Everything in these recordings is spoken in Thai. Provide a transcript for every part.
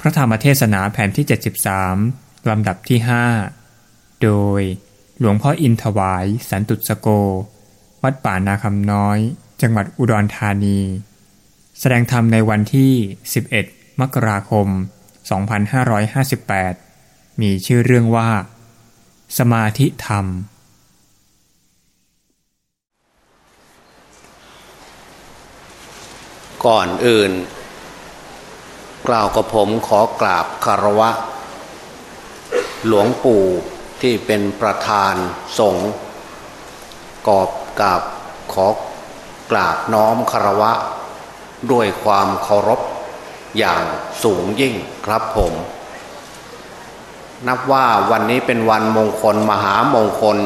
พระธรรมเทศนาแผ่นที่ 73 ลำดับที่ 5 โดยหลวงพ่ออินถวาย สันตุสโก วัดป่านาคำน้อย จังหวัดอุดรธานี แสดงธรรมในวันที่ 11 มกราคม 2558 มีชื่อเรื่องว่า สมาธิธรรม ก่อนอื่น กล่าวกับผมขอกราบคารวะ หลวงปู่ที่เป็นประธานสงฆ์กอบกราบขอกราบน้อมคารวะ ด้วยความเคารพอย่างสูงยิ่งครับผม นับว่าวันนี้เป็นวันมงคลมหามงคล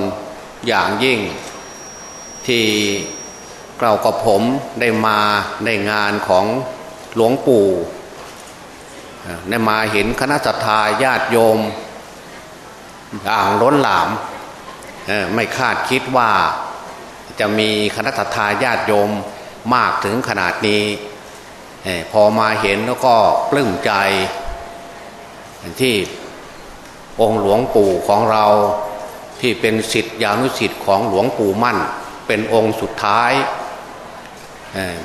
อย่างยิ่ง ที่เรากับผมได้มาในงานของหลวงปู่ ได้มาเห็นคณะสัตยาญาติโยมอ่างล้นหลามไม่คาดคิดว่าจะมีคณะสัตยาญาติโยมมากถึงขนาดนี้พอมาเห็นแล้วก็ปลื้มใจที่องค์หลวงปู่ของเราที่เป็นสิทธิานุสิทธิ์ของหลวงปู่มั่น เป็นองค์สุดท้าย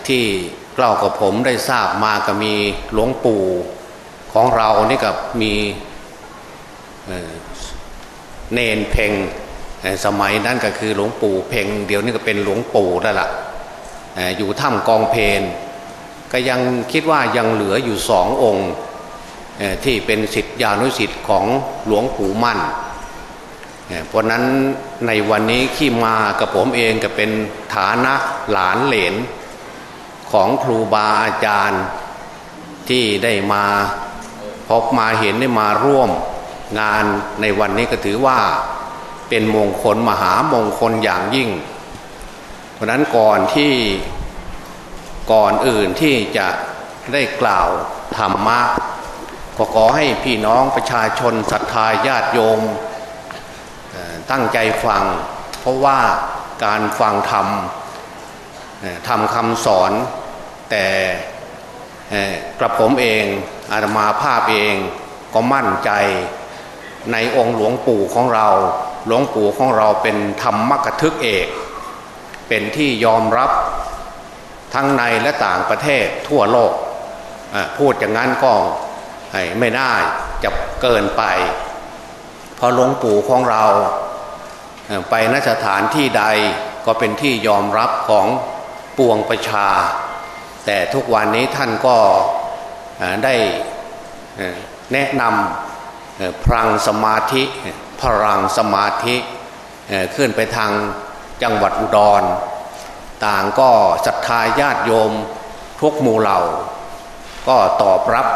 ที่เรากับผมได้ทราบมาก็มีหลวงปู่ ของเรานี่กับมีเนนเพงสมัยนั้นก็คือหลวงปู่เพงเดี๋ยวนี้ก็เป็นหลวงปู่แล้วล่ะอยู่ถ้ำกองเพนก็ยังคิดว่ายังเหลืออยู่สององค์ที่เป็นสิทธิานุสิทธิ์ของหลวงปู่มั่นเพราะนั้นในวันนี้ขี้มากับผมเองก็เป็นฐานะหลานเหลนของครูบาอาจารย์ที่ได้มา พบมาเห็นได้มาร่วมงานในวันนี้ก็ถือว่าเป็นมงคลมหามงคลอย่างยิ่ง เพราะนั้นก่อนที่ก่อนอื่นที่จะได้กล่าวธรรมะก็ขอให้พี่น้องประชาชนศรัทธาญาติโยมตั้งใจฟัง เพราะว่าการฟังธรรมทำคำสอนแต่ กระผมเองอาตมาภาพเองก็มั่นใจในองค์หลวงปู่ของเรา หลวงปู่ของเราเป็นธรรมกทึกเอก เป็นที่ยอมรับทั้งในและต่างประเทศทั่วโลก พูดอย่างนั้นก็ไม่น่าจะเกินไปเพราะหลวงปู่ของเราไปนสถานที่ใดก็เป็นที่ยอมรับของปวงประชา แต่ทุกวันนี้ท่านก็ได้แนะนำพลังสมาธิพลังสมาธิขึ้นไปทางจังหวัดอุดร ต่างก็ศรัทธาญาติโยมทุกหมู่เหล่า ก็ตอบรับ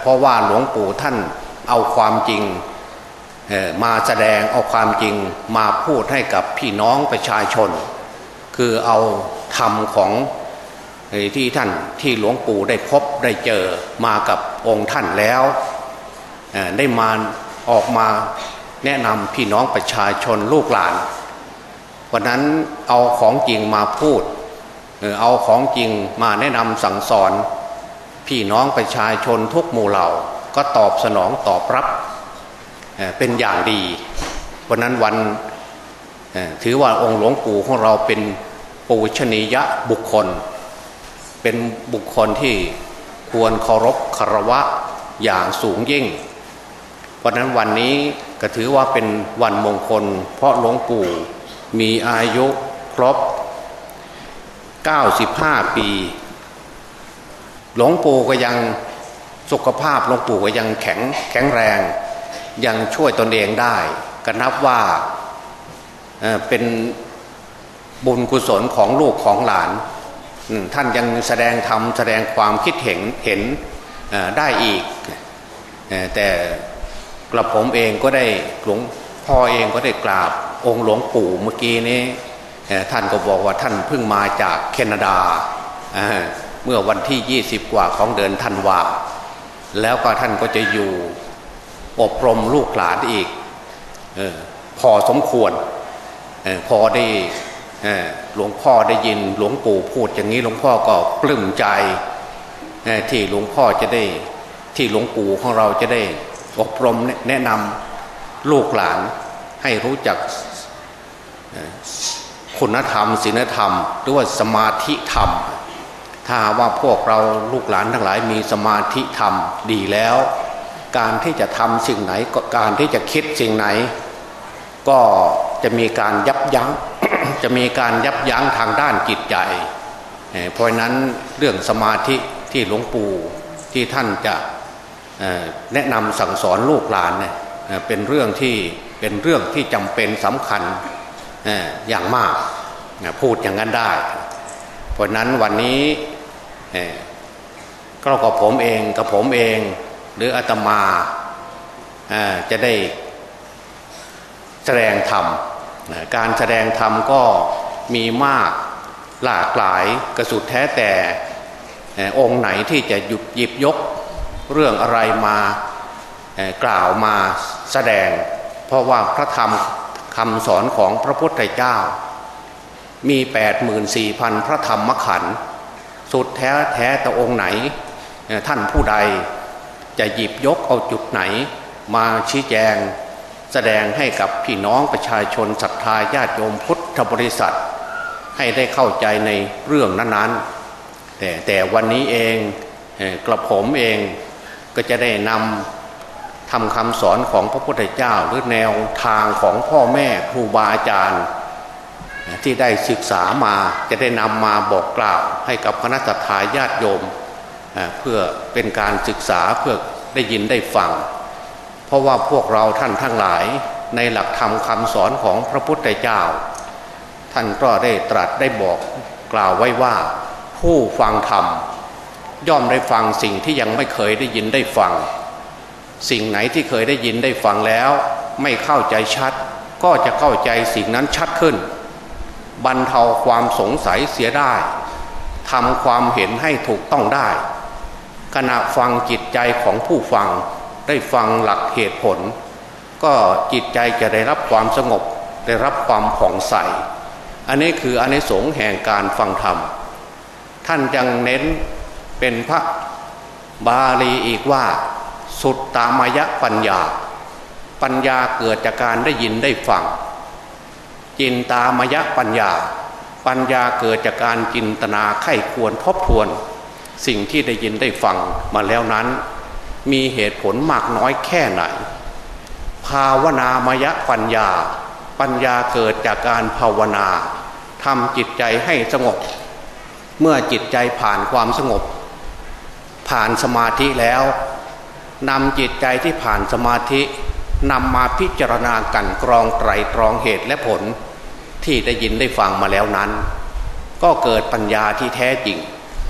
เพราะว่าหลวงปู่ท่านเอาความจริงมาแสดงเอาความจริงมาพูดให้กับพี่น้องประชาชน คือเอาธรรมของ ที่ท่านที่หลวงปู่ได้พบได้เจอมากับองค์ท่านแล้วได้มาออกมาแนะนำพี่น้องประชาชนลูกหลาน วันนั้นเอาของจริงมาพูดเอาของจริงมาแนะนำสั่งสอน พี่น้องประชาชนทุกหมู่เหล่าก็ตอบสนองตอบรับเป็นอย่างดี วันนั้นวันถือว่าองค์หลวงปู่ของเราเป็นปูชนียะบุคคล เป็นบุคคลที่ควรเคารพคารวะอย่างสูงยิ่ง เพราะนั้นวันนี้ก็ถือว่าเป็นวันมงคล เพราะหลวงปู่มีอายุครบ 95 ปี หลวงปู่ก็ยังสุขภาพหลวงปู่ก็ยังแข็งแข็งแรง ยังช่วยตนเองได้ก็นับว่าเป็นบุญกุศลของลูกของหลาน ท่านยังแสดงธรรมแสดงความคิดเห็นเห็นได้อีก แต่กระผมเองก็ได้หลวงพ่อเองก็ได้กราบองค์หลวงปู่เมื่อกี้นี้ท่านก็บอกว่าท่านเพิ่งมาจากแคนาดา เมื่อวันที่ 20 กว่าของเดือนธันวาแล้วก็ท่านก็จะอยู่อบรมลูกหลานอีกอพอสมควรอพอได้ หลวงพ่อได้ยินหลวงปู่พูดอย่างนี้หลวงพ่อก็ปลื้มใจที่หลวงพ่อจะได้ที่หลวงปู่ของเราจะได้อบรมแนะนำลูกหลานให้รู้จักคุณธรรมศีลธรรม หรือว่าสมาธิธรรม ถ้าว่าพวกเราลูกหลานทั้งหลายมีสมาธิธรรมดีแล้ว การที่จะทำสิ่งไหนการที่จะคิดสิ่งไหน ก็จะมีการยับยั้ง จะมีการยับยั้งทางด้านจิตใจ เพราะนั้นเรื่องสมาธิที่หลวงปู่ที่ท่านจะแนะนำสั่งสอนลูกหลานเนี่ยเป็นเรื่องที่เป็นเรื่องที่จำเป็นสำคัญอย่างมากพูดอย่างนั้นได้ เพราะนั้นวันนี้ก็กับผมเองกับผมเองหรืออาตมาจะได้แสดงธรรม การแสดงธรรมก็มีมากหลากหลายกระสุดแท้แต่องค์ไหนที่จะหยุดหยิบยกเรื่องอะไรมากล่าวมาแสดง เพราะว่าพระธรรมคำสอนของพระพุทธเจ้า มี 8 4 0 0 0 พระธรรมขันธ์สุดแท้แท้แต่องค์ไหน ท่านผู้ใดจะหยิบยกเอาจุดไหนมาชี้แจง แสดงให้กับพี่น้องประชาชนศรัทธาญาติโยมพุทธบริษัท ให้ได้เข้าใจในเรื่องนั้นๆ แต่แต่วันนี้เองกระผมเองก็จะได้นำทำคำสอนของพระพุทธเจ้าหรือแนวทางของพ่อแม่ครูบาอาจารย์ ที่ได้ศึกษามาจะได้นำมาบอกกล่าวให้กับคณะทาญาติโยม เพื่อเป็นการศึกษาเพื่อได้ยินได้ฟัง เพราะว่าพวกเราท่านทั้งหลายในหลักธรรมคำสอนของพระพุทธเจ้า ท่านก็ได้ตรัสได้บอกกล่าวไว้ว่า ผู้ฟังธรรม ย่อมได้ฟังสิ่งที่ยังไม่เคยได้ยินได้ฟัง สิ่งไหนที่เคยได้ยินได้ฟังแล้ว ไม่เข้าใจชัด ก็จะเข้าใจสิ่งนั้นชัดขึ้น บรรเทาความสงสัยเสียได้ทำความเห็นให้ถูกต้องได้ขณะฟังจิตใจของผู้ฟัง ได้ฟังหลักเหตุผล ก็จิตใจจะได้รับความสงบ ได้รับความผ่องใส อันนี้คืออันในสงแห่งการฟังธรรม ท่านยังเน้นเป็นพระบาลีอีกว่า สุดตามยะปัญญา ปัญญาเกิดจากการได้ยินได้ฟัง จินตามยะปัญญา ปัญญาเกิดจากการจินตนาไข้ควรทบทวน สิ่งที่ได้ยินได้ฟังมาแล้วนั้น มีเหตุผลมากน้อยแค่ไหน ภาวนามยะปัญญา ปัญญาเกิดจากการภาวนาทำจิตใจให้สงบ เมื่อจิตใจผ่านความสงบ ผ่านสมาธิแล้วนำจิตใจที่ผ่านสมาธินำมาพิจารณากันกรองไตรตรองเหตุและผล ที่ได้ยินได้ฟังมาแล้วนั้น ก็เกิดปัญญาที่แท้จริง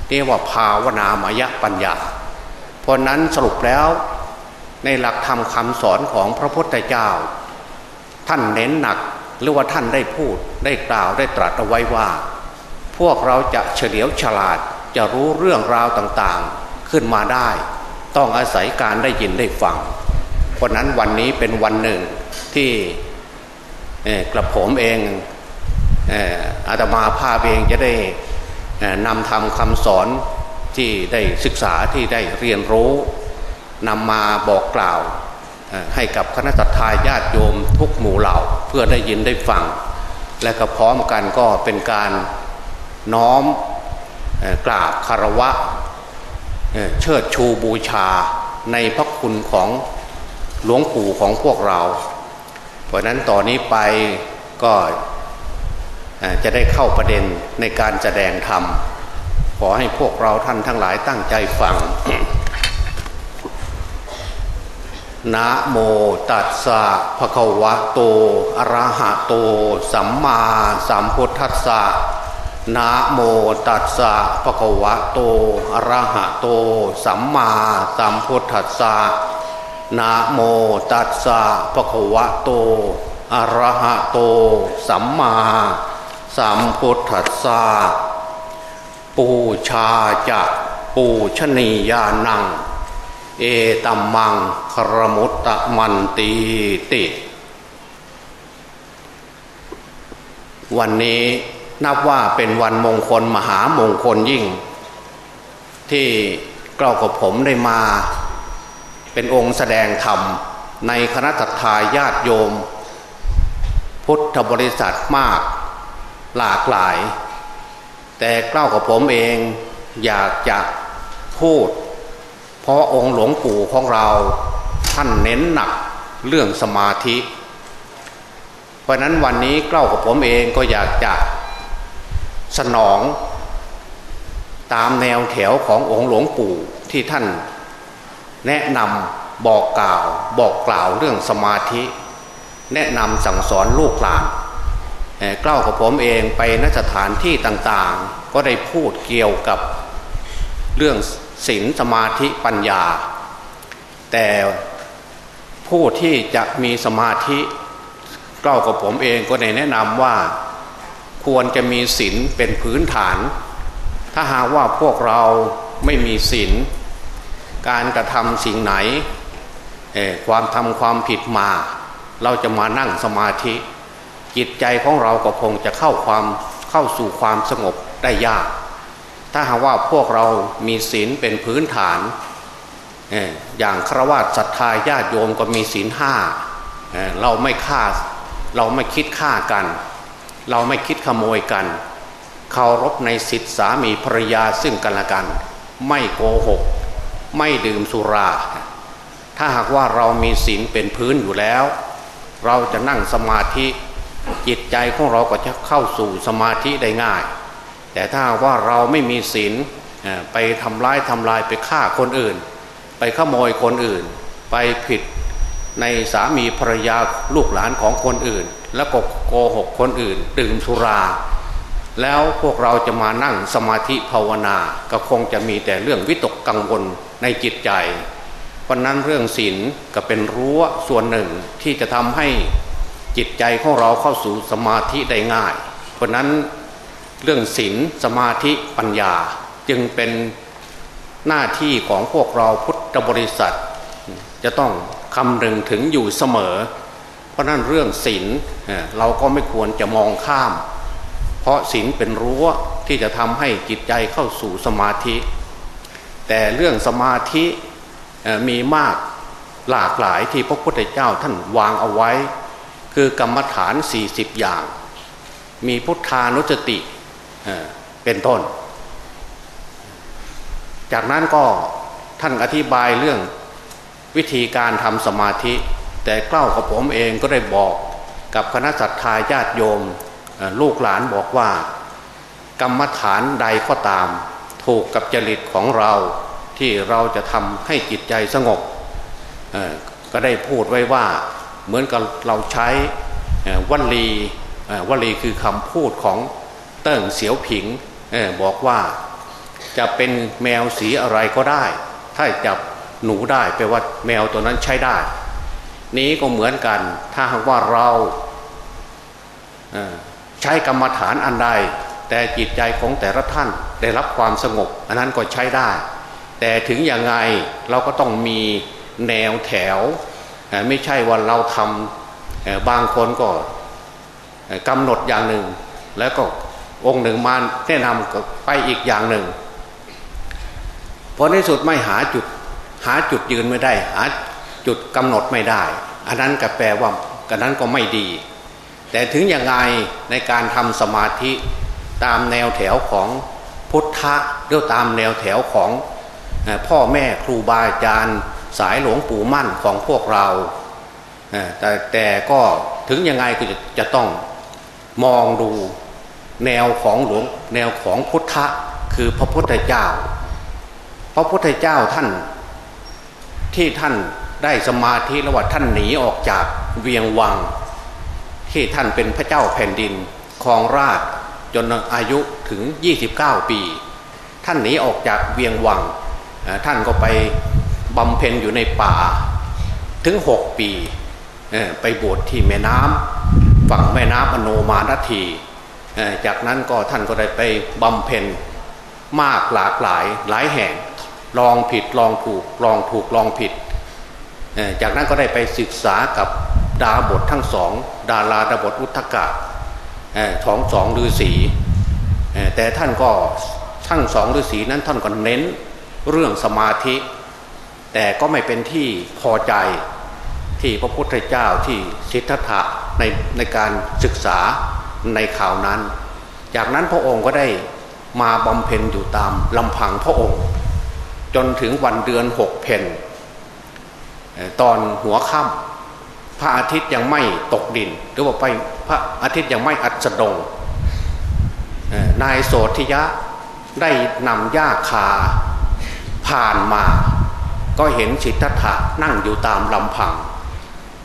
เรียกว่าภาวนามยปัญญา ราะนั้นสรุปแล้วในหลักธรรมคำสอนของพระพุทธเจ้า ท่านเน้นหนักหรือว่าท่านได้พูดได้กล่าวได้ตรัสเอาไว้ว่า พวกเราจะเฉลียวฉลาดจะรู้เรื่องราวต่างๆขึ้นมาได้ ต้องอาศัยการได้ยินได้ฟัง เพราะนั้นวันนี้เป็นวันหนึ่งที่กระผมเองอาตมาภาพเองจะได้นำทำคำสอน ที่ได้ศึกษาที่ได้เรียนรู้นำมาบอกกล่าวให้กับคณะทาญาติโยมทุกหมู่เหล่าเพื่อได้ยินได้ฟัง และก็พร้อมกันก็เป็นการน้อมกราบคารวะเชิดชูบูชาในพระคุณของหลวงปู่ของพวกเรา เพราะนั้นต่อนนี้ไปก็จะได้เข้าประเด็นในการแสดงธรรม ขอให้พวกเราท่านทั้งหลายตั้งใจฟัง นะโมตัสสะภะคะวะโต อะระหะโต สัมมาสัมพุทธัสสะ นะโมตัสสะภะคะวะโต อะระหะโต สัมมาสัมพุทธัสสะ นะโมตัสสะภะคะวะโต อะระหะโต สัมมาสัมพุทธัสสะ ปูชาจะปูชนียานัง เอตัมมังครมุตตะมันตีติ วันนี้นับว่าเป็นวันมงคลมหามงคลยิ่ง ที่เกล้ากับผมได้มา เป็นองค์แสดงธรรม ในคณะทาญาติโยม พุทธบริษัทมากหลากหลาย แต่เกล้ากับผมเองอยากจะพูด เพราะองค์หลวงปู่ของเราท่านเน้นหนักเรื่องสมาธิ เพราะนั้นวันนี้เกล้ากับผมเองก็อยากจะสนอง ตามแนวแถวขององค์หลวงปู่ที่ท่านแนะนำบอกกล่าว บอกกล่าวเรื่องสมาธิ แนะนำสั่งสอนลูกหลาน เกล้ากับผมเองไปนสถานที่ต่างๆ ก็ได้พูดเกี่ยวกับเรื่องศีลสมาธิปัญญา แต่ผู้ที่จะมีสมาธิเกล้ากับผมเองก็ได้แนะนำว่าควรจะมีศีลเป็นพื้นฐาน ถ้าหากว่าพวกเราไม่มีศีลการกระทำสิ่งไหนความทำความผิดมา เราจะมานั่งสมาธิ จิตใจของเราก็คงจะเข้าความเข้าสู่ความสงบได้ยาก ถ้าหากว่าพวกเรามีศีลเป็นพื้นฐาน อย่างครวญศรัทธาญาติโยมก็มีศีลห้าเราไม่ฆ่าเราไม่คิดฆ่ากัน เราไม่คิดขโมยกันเคารพในสิทธิสามีภรรยาซึ่งกันและกัน ไม่โกหก ไม่ดื่มสุรา ถ้าหากว่าเรามีศีลเป็นพื้นอยู่แล้ว เราจะนั่งสมาธิ จิตใจของเราก็จะเข้าสู่สมาธิได้ง่าย แต่ถ้าว่าเราไม่มีศีลไปทำร้ายทำลายไปฆ่าคนอื่น ไปขโมยคนอื่น ไปผิดในสามีภรรยาลูกหลานของคนอื่น แล้วก็โกหกคนอื่นดื่มสุรา แล้วพวกเราจะมานั่งสมาธิภาวนา ก็คงจะมีแต่เรื่องวิตกกังวลในจิตใจ เพราะนั้นเรื่องศีลก็เป็นรั้วส่วนหนึ่งที่จะทำให้ จิตใจของเราเข้าสู่สมาธิได้ง่าย เพราะนั้นเรื่องศีลสมาธิปัญญาจึงเป็นหน้าที่ของพวกเราพุทธบริษัท จะต้องคำนึงถึงอยู่เสมอ เพราะนั้นเรื่องศีลเราก็ไม่ควรจะมองข้าม เพราะศีลเป็นรั้วที่จะทำให้จิตใจเข้าสู่สมาธิ แต่เรื่องสมาธิมีมากหลากหลายที่พระพุทธเจ้าท่านวางเอาไว้ คือกรรมฐาน 40 อย่าง มีพุทธานุสติเป็นต้น จากนั้นก็ท่านอธิบายเรื่องวิธีการทำสมาธิ แต่เกล้ากับผมเองก็ได้บอกกับคณะสัตยาญาติโยมลูกหลานบอกว่า กรรมฐานใดก็ตาม ถูกกับจริตของเราที่เราจะทำให้จิตใจสงบก็ได้พูดไว้ว่า เหมือนกับเราใช้วัลีวลีคือคำพูดของเติ้งเสียวผิงบอกว่าจะเป็นแมวสีอะไรก็ได้ ถ้าจับหนูได้แปลว่าแมวตัวนั้นใช้ได้ นี้ก็เหมือนกัน ถ้าหากว่าเราใช้กรรมฐานอันใด แต่จิตใจของแต่ละท่านได้รับความสงบ อันนั้นก็ใช้ได้ แต่ถึงอย่างไงเราก็ต้องมีแนวแถว ไม่ใช่ว่าเราทำบางคนก็กำหนดอย่างหนึ่ง แล้วก็องค์หนึ่งมาแนะนำไปอีกอย่างหนึ่งพอในสุดไม่หาจุดหาจุดยืนไม่ได้ หาจุดกำหนดไม่ได้ อันนั้นก็แปลว่ากันนั้นก็ไม่ดี แต่ถึงอย่างไงในการทำสมาธิตามแนวแถวของพุทธะหรือตามแนวแถวของพ่อแม่ครูบาอาจารย์ สายหลวงปู่มั่นของพวกเราแต่แต่ก็ถึงยังไงก็จะจะต้องมองดูแนวของหลวงแนวของพุทธะคือพระพุทธเจ้า พระพุทธเจ้าท่านที่ท่านได้สมาธิแล้วว่าท่านหนีออกจากเวียงวัง ที่ท่านเป็นพระเจ้าแผ่นดินครองราชจนอายุถึง 29 ปี ท่านหนีออกจากเวียงวัง ท่านก็ไป บำเพ็ญอยู่ในป่าถึง6ปีไปบวชที่แม่น้ำฝั่งแม่น้ำอโนมานทีจากนั้นก็ท่านก็ได้ไปบำเพ็ญมากหลากหลายหลายแห่งลองผิดลองถูกลองถูกลองผิด จากนั้นก็ได้ไปศึกษากับดาบททั้งสองดาราดาบทอุทกะท้องสองฤาษีแต่ท่านก็ทั้งสองฤาษีนั้นท่านก็เน้นเรื่องสมาธิ แต่ก็ไม่เป็นที่พอใจที่พระพุทธเจ้าที่สิทธัตถะในในการศึกษาในข่าวนั้น จากนั้นพระองค์ก็ได้มาบำเพ็ญอยู่ตามลำพังพระองค์ จนถึงวันเดือนหกเพนตอนหัวค่ำพระอาทิตย์ยังไม่ตกดิน หรือว่าไปพระอาทิตย์ยังไม่อัสดงนายโสธิยะได้นำญ้าคาผ่านมา ก็เห็นสิทธัตถะนั่งอยู่ตามลำพัง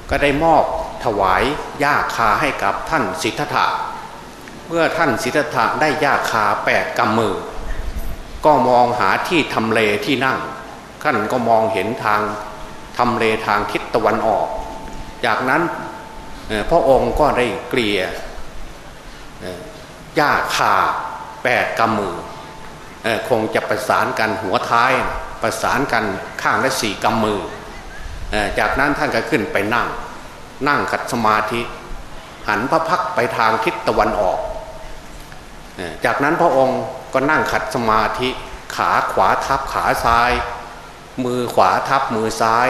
ก็ได้มอบถวายญ้าคาให้กับท่านสิทธัตถะเมื่อท่านสิทธัตถะได้ญ้าคาแปดกำมือ ก็มองหาที่ทำเลที่นั่งท่านก็มองเห็นทางทำเลทางทิศตะวันออก จากนั้นพระองค์ก็ได้เกลี่ยหญ้าคาแปดกำมือคงจะประสานกันหัวท้าย ประสานกันข้างละสี่กำมือ จากนั้นท่านก็ขึ้นไปนั่ง นั่งขัดสมาธิ หันพระพักไปทางทิศตะวันออก จากนั้นพระองค์ก็นั่งขัดสมาธิ ขาขวาทับขาซ้าย มือขวาทับมือซ้าย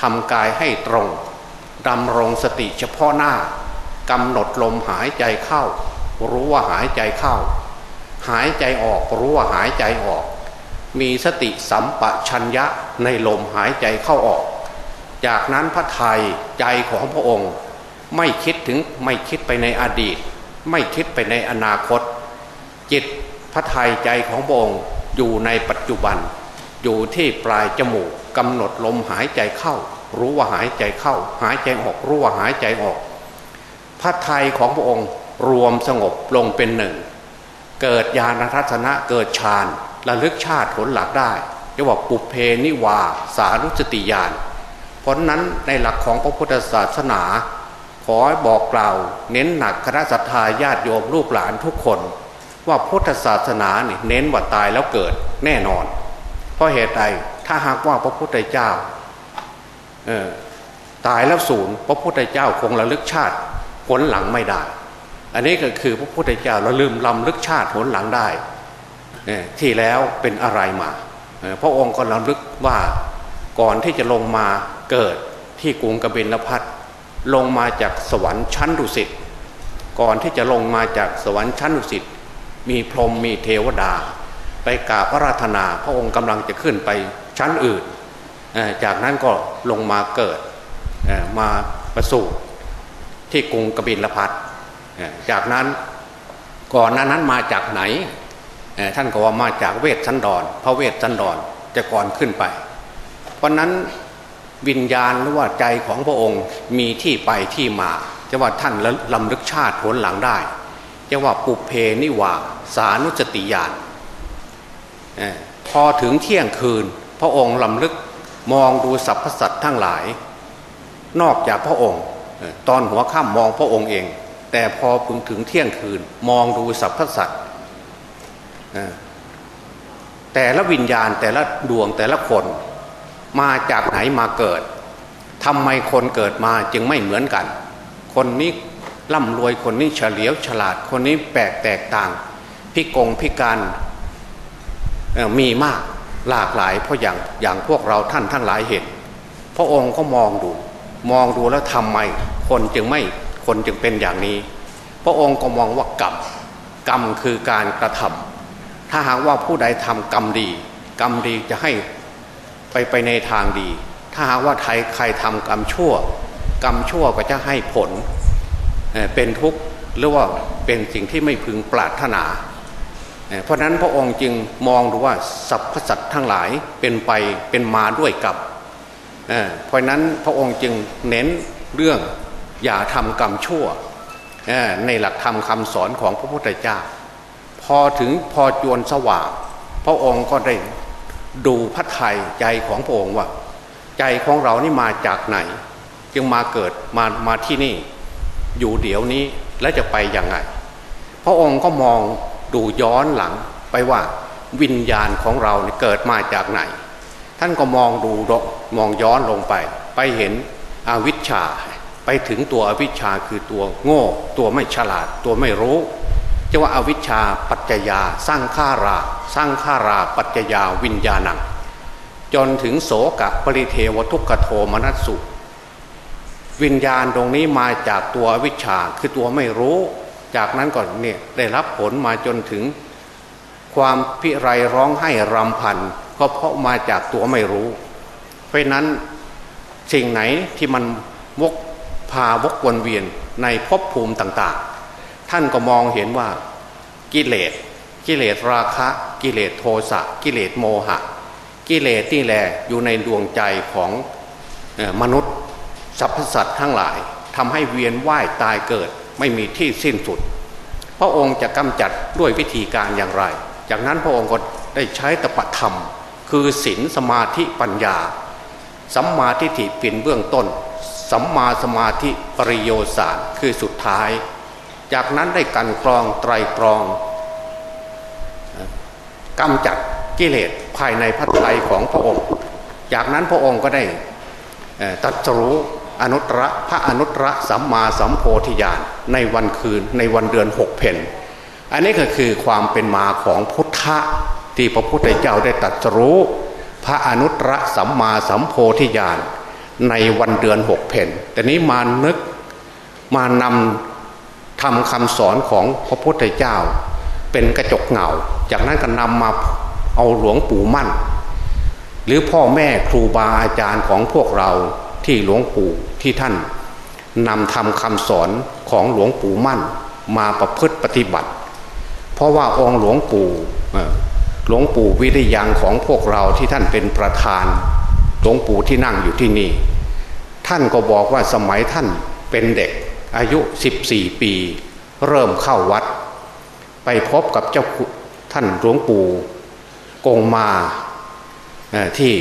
ทำกายให้ตรงดำรงสติเฉพาะหน้ากำหนดลมหายใจเข้า รู้ว่าหายใจเข้า หายใจออกรู้ว่าหายใจออก มีสติสัมปชัญญะในลมหายใจเข้าออก จากนั้นพระไทยใจของพระองค์ ไม่คิดถึงไม่คิดไปในอดีต ไม่คิดไปในอนาคต จิตพระไทยใจของพระองค์อยู่ในปัจจุบัน อยู่ที่ปลายจมูกกำหนดลมหายใจเข้า รู้ว่าหายใจเข้า หายใจออกรู้ว่าหายใจออกพระไทยของพระองค์รวมสงบลงเป็นหนึ่ง เกิดญาณทัศนะเกิดฌาน ระลึกชาติผลหลักได้เรียกว่าปุเพนิวาสารุสติญาณเพราะนั้นในหลักของพระพุทธศาสนา ขอบอกกล่าว เน้นหนักคณะสัตยาญาติโยมลูกหลานทุกคน ว่าพุทธศาสนาเนี่ยเน้นว่าตายแล้วเกิดแน่นอน เพราะเหตุใดถ้าหากว่าพระพุทธเจ้าเออตายแล้วศูนย์พระพุทธเจ้าคงระลึกชาติผลหลังไม่ได้ อันนี้ก็คือพระพุทธเจ้าเราลืมลำลึกชาติผลหลังได้ ที่แล้วเป็นอะไรมา พระองค์ก็ลำลึกว่าก่อนที่จะลงมาเกิดที่กรุงกบิลพัทลงมาจากสวรรค์ชั้นดุสิตก่อนที่จะลงมาจากสวรรค์ชั้นดุสิตมีพรหมมีเทวดา ไปกราบพระราธนา พระองค์กำลังจะขึ้นไปชั้นอื่น จากนั้นก็ลงมาเกิดมาประสูติที่กรุงกบิลพัทจากนั้นก่อนนั้นนั้นมาจากไหน ท่านก็ว่ามาจากเวทสันดร พระเวทสันดรจะก่อนขึ้นไป เพราะนั้นวิญญาณหรือว่าใจของพระองค์มีที่ไปที่มา จะว่าท่านลำลึกชาติผลหลังได้ จะว่าปุเพนิวาสานุจติญาณพอถึงเที่ยงคืน พระองค์ลำลึกมองดูสรรพสัตว์ทั้งหลาย นอกจากพระองค์ ตอนหัวค่ำมองพระองค์เอง แต่พอพึงถึงเที่ยงคืนมองดูสรรพสัตว์ แต่ละวิญญาณแต่ละดวงแต่ละคนมาจากไหนมาเกิดทำไมคนเกิดมาจึงไม่เหมือนกัน คนนี้ร่ำรวยคนนี้เฉลียวฉลาดคนนี้แปลกแตกต่าง พิกงพิการมีมากหลากหลายเพราะอย่างอย่างพวกเราท่านทั้งหลายเห็น พระองค์ก็มองดู มองดูแล้วทำไม คนจึงไม่คนจึงเป็นอย่างนี้ พระองค์ก็มองว่ากรรมกรรมคือการกระทำ ถ้าหากว่าผู้ใดทำกรรมดี กรรมดีจะให้ไปไปในทางดี ถ้าหากว่าใครใครทำกรรมชั่ว กรรมชั่วก็จะให้ผลเป็นทุกข์หรือว่าเป็นสิ่งที่ไม่พึงปรารถนา เพราะนั้นพระองค์จึงมองดูว่าสรรพสัตว์ทั้งหลายเป็นไปเป็นมาด้วยกับเพราะนั้นพระองค์จึงเน้นเรื่องอย่าทำกรรมชั่วในหลักธรรมคาสอนของพระพุทธเจ้า พอถึงพอจวนสว่าง พระองค์ก็ได้ดูพระไทยใจของพระองค์ว่า ใจของเรานี่มาจากไหน จึงมาเกิดมามาที่นี่ อยู่เดี๋ยวนี้แล้วจะไปยังไง พระองค์ก็มองดูย้อนหลังไปว่าวิญญาณของเราเนี่ยเกิดมาจากไหน ท่านก็มองดูมองย้อนลงไป ไปเห็นอวิชชา ไปถึงตัวอวิชชาคือตัวโง่ ตัวไม่ฉลาด ตัวไม่รู้ จะว่าอาวิชชาปัจจยาสร้างข้ารา สร้างข้าราปัจจยาวิญญาณังจจนถึงโสกะปริเทวทุกขโทมนัสสุ วิญญาณตรงนี้มาจากตัววิชาคือตัวไม่รู้ จากนั้นก่อนเนี่ยได้รับผลมาจนถึง ความพิไรร้องให้รำพันก็เพราะมาจากตัวไม่รู้ เพราะนั้นสิ่งไหนที่มันวกพาวกวนเวียนในภพภูมิต่างๆ ท่านก็มองเห็นว่ากิเลสกิเลสราคะกิเลสโทสะกิเลสโมหะ กิเลสนี่แหละอยู่ในดวงใจของมนุษย์สรรพสัตว์ทั้งหลายทำให้เวียนว่ายตายเกิดไม่มีที่สิ้นสุด พระองค์จะกำจัดด้วยวิธีการอย่างไร จากนั้นพระองค์ก็ได้ใช้ตปะธรรม คือศีลสมาธิปัญญาสัมมาทิฏฐิเป็นเบื้องต้นสัมมาสมาธิปริโยสารคือสุดท้าย จากนั้นได้กันกรองไตรตรองกำจัดกิเลสภายในพระทัยของพระองค์ จากนั้นพระองค์ก็ได้ตัดรู้อนุตตรพระอนุตตรสัมมาสัมโพธิญาณในวันคืนในวันเดือนหกเพนอันนี้ก็คือความเป็นมาของพุทธะที่พระพุทธเจ้าได้ตัดรู้ พระอนุตตรสัมมาสัมโพธิญาณในวันเดือนหกเพนแต่นี้มานึกมานำ ทำคำสอนของพระพุทธเจ้า เป็นกระจกเงา จากนั้นก็นำมาเอาหลวงปู่มั่น หรือพ่อแม่ครูบาอาจารย์ของพวกเราที่หลวงปู่ที่ท่านนำทำคำสอนของหลวงปู่มั่น มาประพฤติปฏิบัติ เพราะว่าองค์หลวงปู่หลวงปู่วิริยังของพวกเราที่ท่านเป็นประธาน หลวงปู่ที่นั่งอยู่ที่นี่ ท่านก็บอกว่าสมัยท่านเป็นเด็ก อายุ 14 ปี เริ่มเข้าวัด ไปพบกับเจ้าท่านหลวงปู่กงมาที่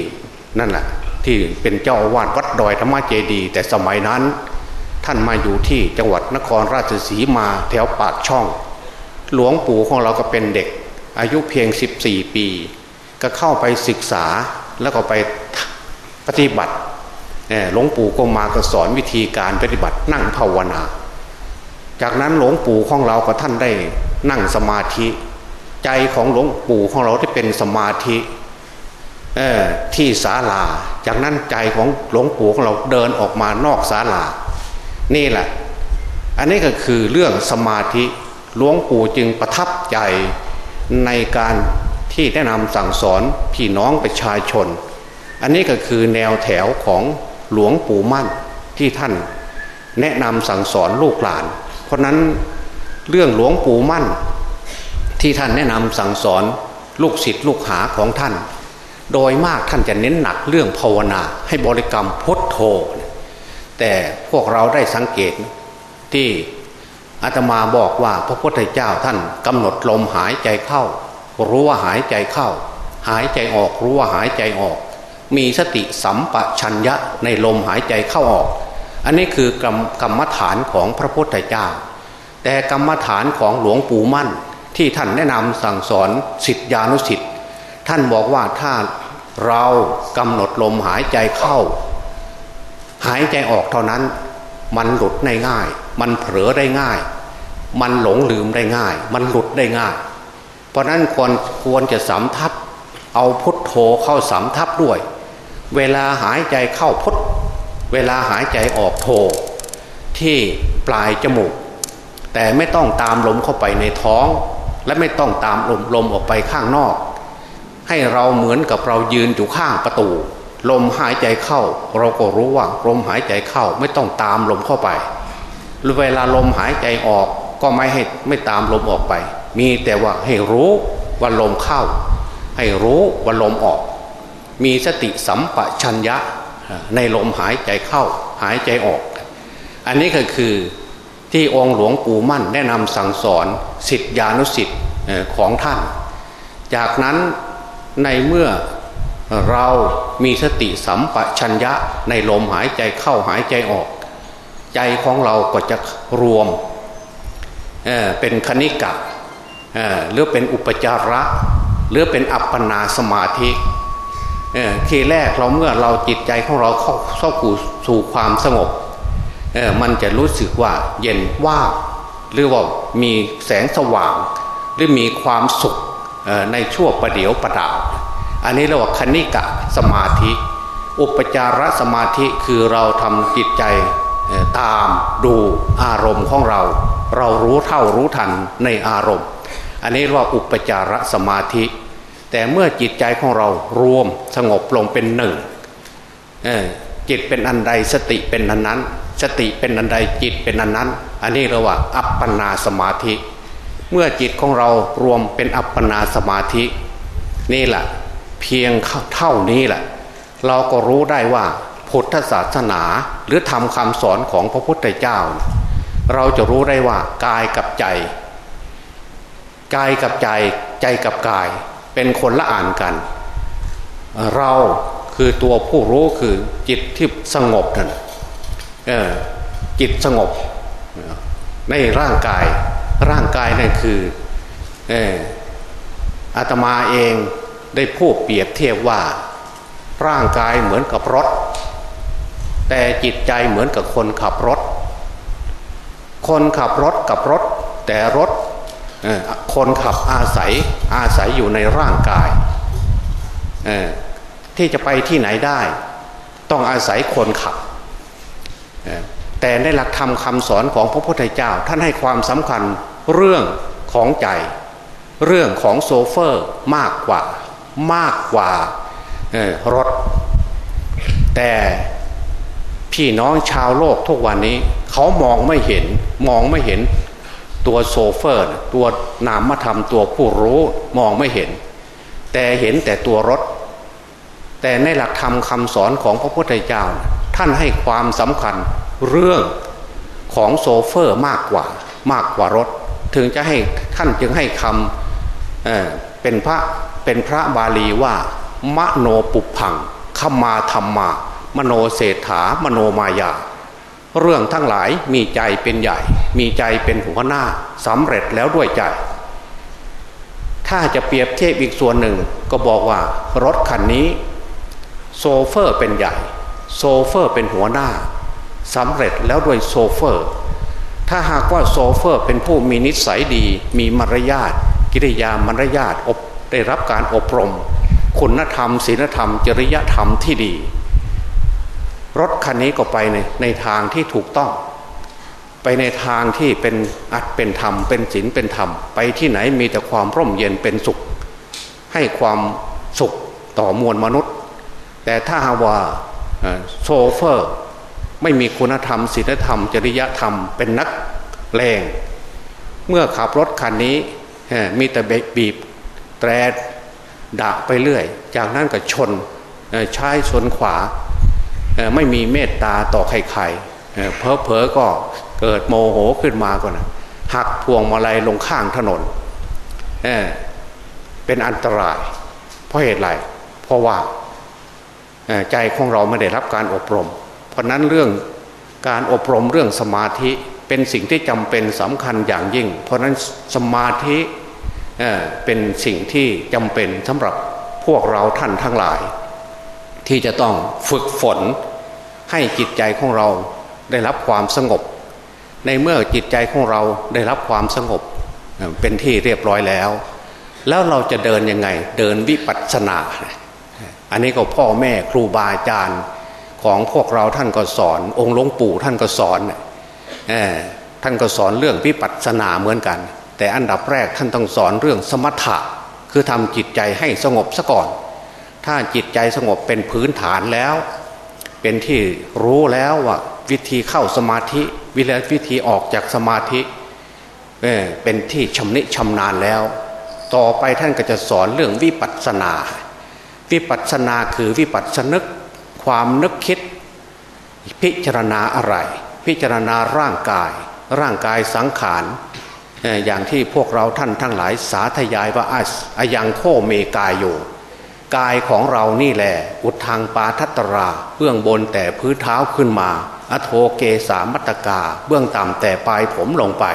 นั่นแหละที่เป็นเจ้าอาวาสวัดดอยธรรมเจดี แต่สมัยนั้นท่านมาอยู่ที่จังหวัดนครราชสีมาแถวปากช่อง หลวงปู่ของเราก็เป็นเด็ก อายุเพียง 14 ปี ก็เข้าไปศึกษาแล้วก็ไปปฏิบัติ หลวงปู่ก็มาก็สอนวิธีการปฏิบัตินั่งภาวนา จากนั้นหลวงปู่ของเราก็ท่านได้นั่งสมาธิ ใจของหลวงปู่ของเราที่เป็นสมาธิที่ศาลา จากนั้นใจของหลวงปู่ของเราเดินออกมานอกศาลา นี่แหละ อันนี้ก็คือเรื่องสมาธิหลวงปู่จึงประทับใจในการที่แนะนำสั่งสอนพี่น้องประชาชน อันนี้ก็คือแนวแถวของ หลวงปู่มั่นที่ท่านแนะนำสั่งสอนลูกหลาน เพราะนั้นเรื่องหลวงปู่มั่น ที่ท่านแนะนำสั่งสอนลูกศิษย์ลูกหาของท่าน โดยมากท่านจะเน้นหนักเรื่องภาวนา ให้บริกรรมพุทโธ แต่พวกเราได้สังเกตที่อาตมาบอกว่าพระพุทธเจ้าท่านกำหนดลมหายใจเข้า รู้ว่าหายใจเข้า หายใจออกรู้ว่าหายใจออก มีสติสัมปชัญญะในลมหายใจเข้าออก อันนี้คือกรรมกรรมฐานของพระพุทธเจ้า แต่กรรมฐานของหลวงปู่มั่น ที่ท่านแนะนำสั่งสอนสิทธิานุสิทธิ์ท่านบอกว่าถ้าเรากำหนดลมหายใจเข้า หายใจออกเท่านั้น มันหลุดได้ง่าย มันเผลอได้ง่าย มันหลงลืมได้ง่าย มันหลุดได้ง่าย เพราะนั้นควรควรจะสำทับเอาพุทโธเข้าสำทับด้วย เวลาหายใจเข้าพุทเวลาหายใจออกโธที่ปลายจมูก แต่ไม่ต้องตามลมเข้าไปในท้อง และไม่ต้องตามลมลมออกไปข้างนอก ให้เราเหมือนกับเรายืนอยู่ข้างประตู ลมหายใจเข้า เราก็รู้ว่าลมหายใจเข้าไม่ต้องตามลมเข้าไปหรือเวลาลมหายใจออกก็ไม่ให้ไม่ตามลมออกไป มีแต่ว่าให้รู้ว่าลมเข้า ให้รู้ว่าลมออก มีสติสัมปชัญญะในลมหายใจเข้าหายใจออก อันนี้ก็คือที่องค์หลวงปู่มั่นแนะนำสั่งสอนสิทธิานุสิทธิ์ของท่าน จากนั้นในเมื่อเรามีสติสัมปชัญญะในลมหายใจเข้าหายใจออก ใจของเราก็จะรวมเเป็นคณิกะหรือเป็นอุปจาระ หรือเป็นอัปปนาสมาธิ ทีแรกเราเมื่อเราจิตใจของเราเข้าเข้าสู่ความสงบมันจะรู้สึกว่าเย็นว่าหรือว่ามีแสงสว่าง หรือมีความสุขในชั่วประเดียวประดาว อันนี้เรียกว่าคณิกะสมาธิ อุปจารสมาธิคือเราทำจิตใจตามดูอารมณ์ของเรา เรารู้เท่ารู้ทันในอารมณ์ อันนี้เรียกว่าอุปจารสมาธิ แต่เมื่อจิตใจของเรารวมสงบลงเป็นหนึ่งจิตเป็นอันใดสติเป็นอันนั้น สติเป็นอันใดจิตเป็นอันนั้น อันนี้เรียกว่าอัปปนาสมาธิ เมื่อจิตของเรารวมเป็นอัปปนาสมาธิ นี่แหละเพียงเท่านี้แหละ เราก็รู้ได้ว่าพุทธศาสนาหรือทำคำสอนของพระพุทธเจ้า เราจะรู้ได้ว่ากายกับใจ กายกับใจใจกับกาย เป็นคนละอ่านกัน เราคือตัวผู้รู้คือจิตที่สงบนั่นจิตสงบในร่างกายร่างกายนั่นคืออาตมาเองได้พูดเปรียบเทียบว่าร่างกายเหมือนกับรถ แต่จิตใจเหมือนกับคนขับรถ คนขับรถกับรถ แต่รถ คนขับอาศัยอาศัยอยู่ในร่างกาย ที่จะไปที่ไหนได้ ต้องอาศัยคนขับ แต่ในหลักธรรมคำสอนของพระพุทธเจ้า ท่านให้ความสำคัญเรื่องของใจ เรื่องของโซเฟอร์มากกว่ามากกว่ารถ แต่พี่น้องชาวโลกทุกวันนี้ เขามองไม่เห็นมองไม่เห็น ตัวโซเฟอร์ตัวนามธรรมตัวผู้รู้มองไม่เห็น แต่เห็นแต่ตัวรถ แต่ในหลักธรรมคำสอนของพระพุทธเจ้า ท่านให้ความสำคัญเรื่องของโซเฟอร์มากกว่ามากกว่ารถ ถึงจะให้ท่านจึงให้คำเเป็นพระเป็นพระบาลีว่ามโนปุพังขมาธรรมา มโนเศรษฐามโนมายา เรื่องทั้งหลายมีใจเป็นใหญ่ มีใจเป็นหัวหน้าสำเร็จแล้วด้วยใจ ถ้าจะเปรียบเทียบอีกส่วนหนึ่งก็บอกว่ารถคันนี้ โซเฟอร์เป็นใหญ่ โซเฟอร์เป็นหัวหน้าสำเร็จแล้วด้วยโซเฟอร์ ถ้าหากว่าโซเฟอร์เป็นผู้มีนิสัยดี มีมารยาทกิริยามารยาทอบได้รับการอบรม คุณธรรมศีลธรรม จริยธรรมที่ดี รถคันนี้ก็ไปในในทางที่ถูกต้อง ไปในทางที่เป็นอัดเป็นธรรม เป็นศีลเป็นธรรม ไปที่ไหนมีแต่ความร่มเย็นเป็นสุข ให้ความสุขต่อมวลมนุษย์ แต่ถ้าหาว่าโซเฟอร์ ไม่มีคุณธรรมศีลธรรม จริยธรรมเป็นนักเลงเมื่อขับรถคันนี้มีแต่บีบแตรด่าไปเรื่อย จากนั้นก็ชนใช้ชนขวา ไม่มีเมตตาต่อใครๆเพอเพอก็เกิดโมโหขึ้นมาก่อนหักพวงมาลัยลงข้างถนนเเป็นอันตราย เพราะเหตุไรเพราะว่าใจของเราไม่ได้รับการอบรม เพราะนั้นเรื่องการอบรมเรื่องสมาธิเป็นสิ่งที่จำเป็นสำคัญอย่างยิ่ง เพราะนั้นสมาธิเป็นสิ่งที่จำเป็นสำหรับพวกเราท่านทั้งหลาย ที่จะต้องฝึกฝนให้จิตใจของเราได้รับความสงบ ในเมื่อจิตใจของเราได้รับความสงบเป็นที่เรียบร้อยแล้ว แล้วเราจะเดินยังไง เดินวิปัสสนา อันนี้ก็พ่อแม่ครูบาอาจารย์ของพวกเราท่านก็สอน องค์หลวงปู่ท่านก็สอนท่านก็สอนเรื่องวิปัสสนาเหมือนกัน แต่อันดับแรกท่านต้องสอนเรื่องสมถะคือทำจิตใจให้สงบซะก่อน ถ้าจิตใจสงบเป็นพื้นฐานแล้ว เป็นที่รู้แล้วว่าวิธีเข้าสมาธิวิธีวิธีออกจากสมาธิเเป็นที่ชำนิชำนาญแล้ว ต่อไปท่านก็จะสอนเรื่องวิปัสสนา วิปัสสนาคือวิปัสสนึกความนึกคิด พิจารณาอะไร พิจารณาร่างกาย ร่างกายสังขารอย่างที่พวกเราท่านทั้งหลายสาธยายว่าอายังโคเมกายโย กายของเรานี่แหละอุดทางปาทัตราเบื้องบนแต่พื้นเท้าขึ้นมา อโทเกสามัตกา เบื้องต่ำแต่ปลายผมลงไป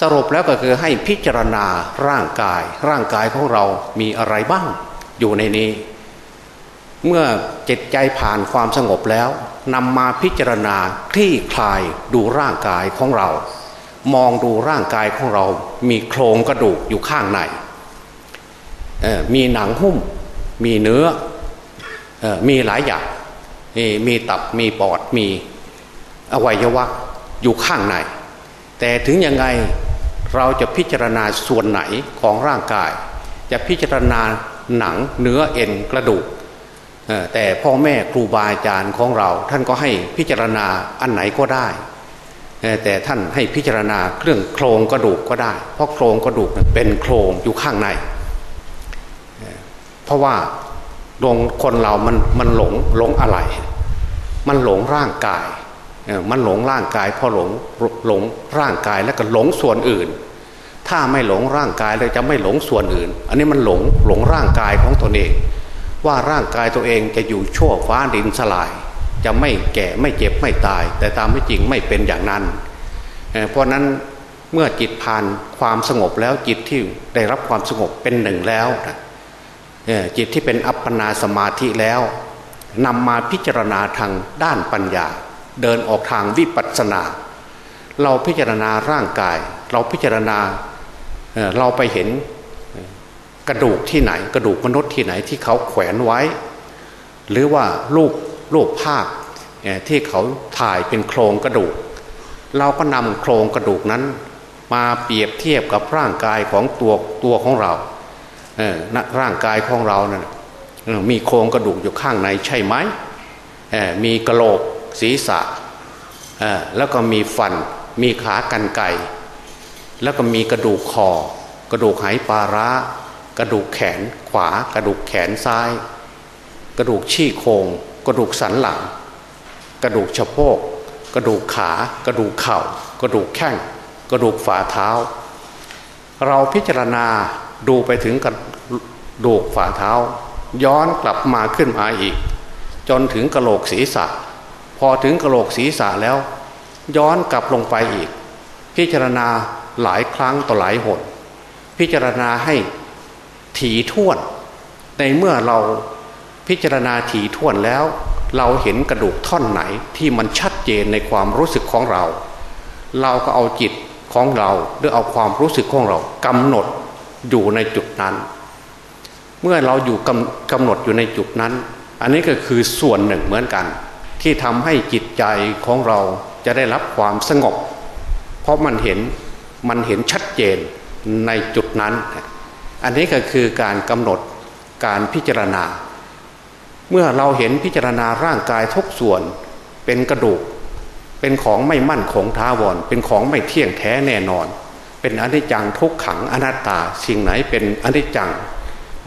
สรุปแล้วก็คือให้พิจารณาร่างกาย ร่างกายของเรามีอะไรบ้างอยู่ในนี้ เมื่อจิตใจผ่านความสงบแล้วนำมาพิจารณาคลี่คลายดูร่างกายของเรา มองดูร่างกายของเรา มีโครงกระดูกอยู่ข้างในมีหนังหุ้ม มีเนื้ออมีหลายอย่างมีตับมีปอดมีอวัยวะอยู่ข้างใน แต่ถึงยังไงเราจะพิจารณาส่วนไหนของร่างกาย จะพิจารณาหนังเนื้อเอ็นกระดูกแต่พ่อแม่ครูบาอาจารย์ของเรา ท่านก็ให้พิจารณาอันไหนก็ได้ แต่ท่านให้พิจารณาเครื่องโครงกระดูกก็ได้ เพราะโครงกระดูกเป็นโครงอยู่ข้างใน ราะว่าดวงคนเรามันมันหลงหลงอะไร มันหลงร่างกายมันหลงร่างกายพอหลงหลงร่างกายแล้วก็หลงส่วนอื่น ถ้าไม่หลงร่างกายเลยจะไม่หลงส่วนอื่น อันนี้มันหลงหลงร่างกายของตนเอง ว่าร่างกายตัวเองจะอยู่ชั่วฟ้าดินสลาย จะไม่แก่ไม่เจ็บไม่ตาย แต่ตามไม่จริงไม่เป็นอย่างนั้น เพราะนั้นเมื่อจิตผ่านความสงบแล้วจิตที่ได้รับความสงบเป็นหนึ่งแล้วนะ จิตที่เป็นอัปปนาสมาธิแล้วนำมาพิจารณาทางด้านปัญญา เดินออกทางวิปัสสนา เราพิจารณาร่างกาย เราพิจารณาเราไปเห็นกระดูกที่ไหน กระดูกมนุษย์ที่ไหนที่เขาแขวนไว้ หรือว่ารูปรูปภาพที่เขาถ่ายเป็นโครงกระดูก เราก็นำโครงกระดูกนั้น มาเปรียบเทียบกับร่างกายของตัวตัวของเรา ร่างกายของเรานะ่ะมีโครงกระดูกอยู่ข้างในใช่ไหมมีกระโหลกศีรษะแล้วก็มีฟัน มีขากรรไกแล้วก็มีกระดูกคอ กระดูกไหปลาร้า กระดูกแขนขวา กระดูกแขนซ้าย กระดูกชี้โครงกระดูกสันหลัง กระดูกสะโพก กระดูกขา กระดูกเข่า กระดูกแข้ง กระดูกฝ่าเท้า เราพิจารณา ดูไปถึงกระดูกฝ่าเท้า ย้อนกลับมาขึ้นมาอีก จนถึงกระโหลกศีรษะ พอถึงกระโหลกศีรษะแล้ว ย้อนกลับลงไปอีก พิจารณาหลายครั้งต่อหลายหนพิจารณาให้ถี่ถ้วน ในเมื่อเราพิจารณาถี่ถ้วนแล้ว เราเห็นกระดูกท่อนไหนที่มันชัดเจนในความรู้สึกของเรา เราก็เอาจิตของเราหรือเอาความรู้สึกของเรากำหนด อยู่ในจุดนั้น เมื่อเราอยู่กำกำหนดอยู่ในจุดนั้น อันนี้ก็คือส่วนหนึ่งเหมือนกัน ที่ทำให้จิตใจของเราจะได้รับความสงบ เพราะมันเห็นมันเห็นชัดเจนในจุดนั้น อันนี้ก็คือการกำหนดการพิจารณา เมื่อเราเห็นพิจารณาร่างกายทุกส่วนเป็นกระดูก เป็นของไม่มั่นคงท้าวรเป็นของไม่เที่ยงแท้แน่นอน เป็นอนิจจังทุกขังอนัตตา สิ่งไหนเป็นอนิจจัง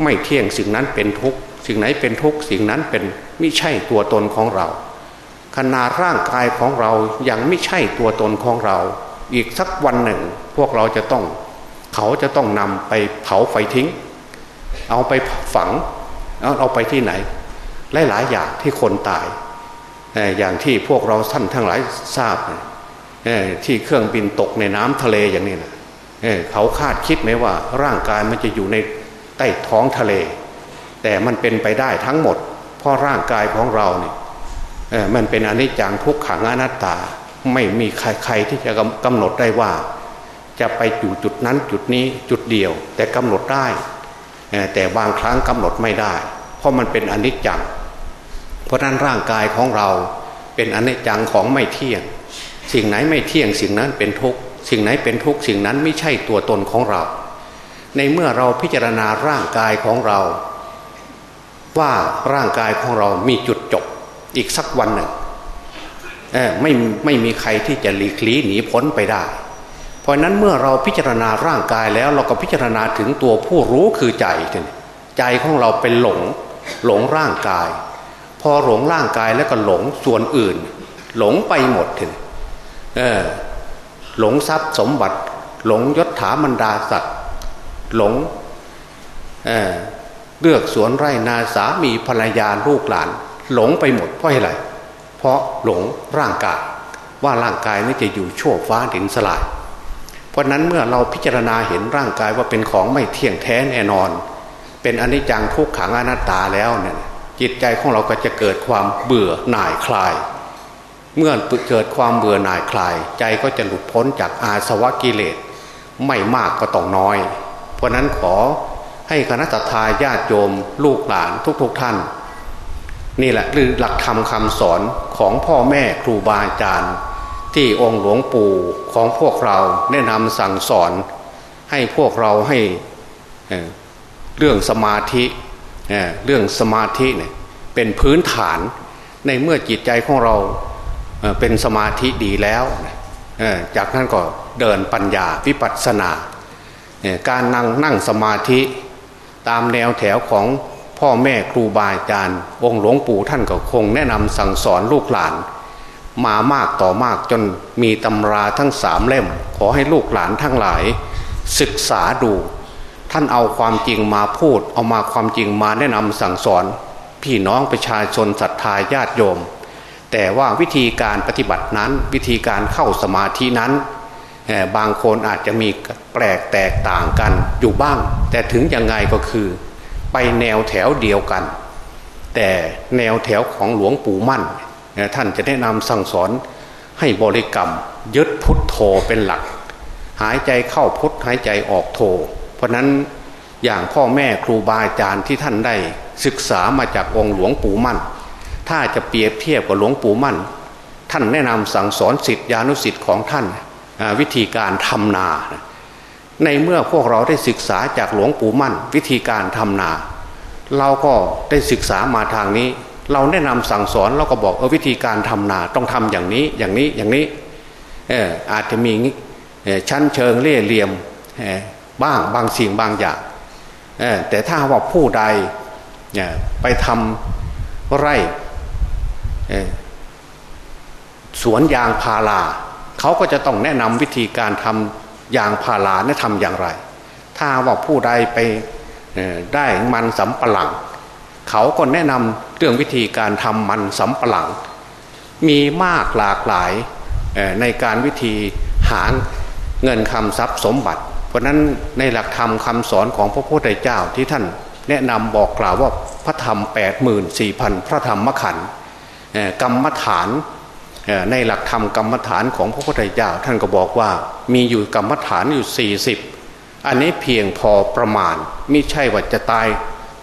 ไม่เที่ยงสิ่งนั้นเป็นทุกสิ่งไหนเป็นทุกสิ่งนั้นเป็นไม่ใช่ตัวตนของเราขนาดร่างกายของเรายังไม่ใช่ตัวตนของเรา อีกสักวันหนึ่ง พวกเราจะต้อง เขาจะต้องนำไปเผาไฟทิ้ง เอาไปฝังเอาเอาไปที่ไหน หลายๆอย่างที่คนตายอย่างที่พวกเราท่านทั้งหลายทราบที่เครื่องบินตกในน้ำทะเลอย่างนี้นะ เขาคาดคิดไหมว่าร่างกายมันจะอยู่ในใต้ท้องทะเล แต่มันเป็นไปได้ทั้งหมด เพราะร่างกายของเราเนี่ยมันเป็นอนิจจังทุกขังอนัตตาไม่มีใครใครที่จะกำหนดได้ว่า จะไปอยู่จุดนั้นจุดนี้จุดเดียว แต่กำหนดได้แต่บางครั้งกำหนดไม่ได้ เพราะมันเป็นอนิจจัง เพราะนั้นร่างกายของเราเป็นอนิจจังของไม่เที่ยง สิ่งไหนไม่เที่ยงสิ่งนั้นเป็นทุกข์ สิ่งไหนเป็นทุกข์สิ่งนั้นไม่ใช่ตัวตนของเรา ในเมื่อเราพิจารณาร่างกายของเรา ว่าร่างกายของเรามีจุดจบอีกสักวันหนึ่งไม่ไม่มีใครที่จะหลีกลี่หนีพ้นไปได้ เพราะนั้นเมื่อเราพิจารณาร่างกายแล้วเราก็พิจารณาถึงตัวผู้รู้คือใจใจของเราเป็นหลงหลงร่างกาย พอหลงร่างกายแล้วก็หลงส่วนอื่น หลงไปหมดถึง หลงทรัพย์สมบัติ หลงยศถาบรรดาศักดิ์หลงเเลือกสวนไร่นาสามีภรรยาลูกหลาน หลงไปหมดเพราะอะไร เพราะหลงร่างกายว่าร่างกายนี่จะอยู่ชั่วฟ้าดินสลาย เพราะนั้นเมื่อเราพิจารณาเห็นร่างกายว่าเป็นของไม่เที่ยงแท้แน่นอน เป็นอนิจจังทุกขังอนัตตาแล้วเนี่ยจิตใจของเราก็จะเกิดความเบื่อหน่ายคลาย เมื่อเกิดความเบื่อหน่ายคลาย ใจก็จะหลุดพ้นจากอาสวะกิเลส ไม่มากก็ต้องน้อย เพราะนั้นขอให้คณะทาญาติโยม ลูกหลานทุกๆทท่าน นี่แหละคือหลักธรรมคำสอนของพ่อแม่ครูบาอาจารย์ ที่องค์หลวงปู่ของพวกเราแนะนำสั่งสอน ให้พวกเราให้เรื่องสมาธิเรื่องสมาธิเนี่ยเป็นพื้นฐานในเมื่อจิตใจของเรา เป็นสมาธิดีแล้ว จากนั้นก็เดินปัญญาวิปัสสนา การนั่งนั่งสมาธิตามแนวแถวของพ่อแม่ครูบาอาจารย์องค์หลวงปู่ท่านก็คงแนะนำสั่งสอนลูกหลาน มามากต่อมากจนมีตำราทั้งสามเล่ม ขอให้ลูกหลานทั้งหลาย ศึกษาดู ท่านเอาความจริงมาพูด เอามาความจริงมาแนะนำสั่งสอน พี่น้องประชาชนศรัทธาญาติโยม แต่ว่าวิธีการปฏิบัตินั้นวิธีการเข้าสมาธินั้น บางคนอาจจะมีแปลกแตกต่างกันอยู่บ้าง แต่ถึงยังไงก็คือ ไปแนวแถวเดียวกัน แต่แนวแถวของหลวงปู่มั่น ท่านจะแนะนำสั่งสอนให้บริกรรมยึดพุทโธเป็นหลัก หายใจเข้าพุทหายใจออกโธ เพราะนั้นอย่างพ่อแม่ครูบาอาจารย์ที่ท่านได้ศึกษามาจากองค์หลวงปู่มั่น ถ้าจะเปรียบเทียบกับหลวงปู่มั่น ท่านแนะนำสั่งสอนสิทธิานุสิทธิ์ของท่านวิธีการทำนา ในเมื่อพวกเราได้ศึกษาจากหลวงปู่มั่น วิธีการทำนา เราก็ได้ศึกษามาทางนี้ เราแนะนำสั่งสอนเราก็บอกเออวิธีการทำนาต้องทำอย่างนี้อย่างนี้อย่างนี้เอออาจจะมีชั้นเชิงเล่เหลี่ยมบ้างบางสิ่งบางอย่างแต่ถ้าว่าผู้ใดไปทำไร่ สวนยางพาราเขาก็จะต้องแนะนำวิธีการทำยางพาราเนี่ยทำอย่างไร ถ้าว่าผู้ใดไปได้มันสำปะหลัง เขาก็แนะนำเรื่องวิธีการทำมันสำปะหลัง มีมากหลากหลายในการวิธีหาเงินคำทรัพย์สมบัติ เพราะนั้นในหลักธรรมคำสอนของพระพุทธเจ้าที่ท่านแนะนำบอกกล่าวว่าพระธรรม 8 4 0 0 0 พระธรรมขันธ์ กรรมฐานในหลักธรรมกรรมฐานของพระพุทธเจ้าท่านก็บอกว่ามีอยู่กรรมฐานอยู่ 40 อันนี้เพียงพอประมาณไม่ใช่ว่าจะตาย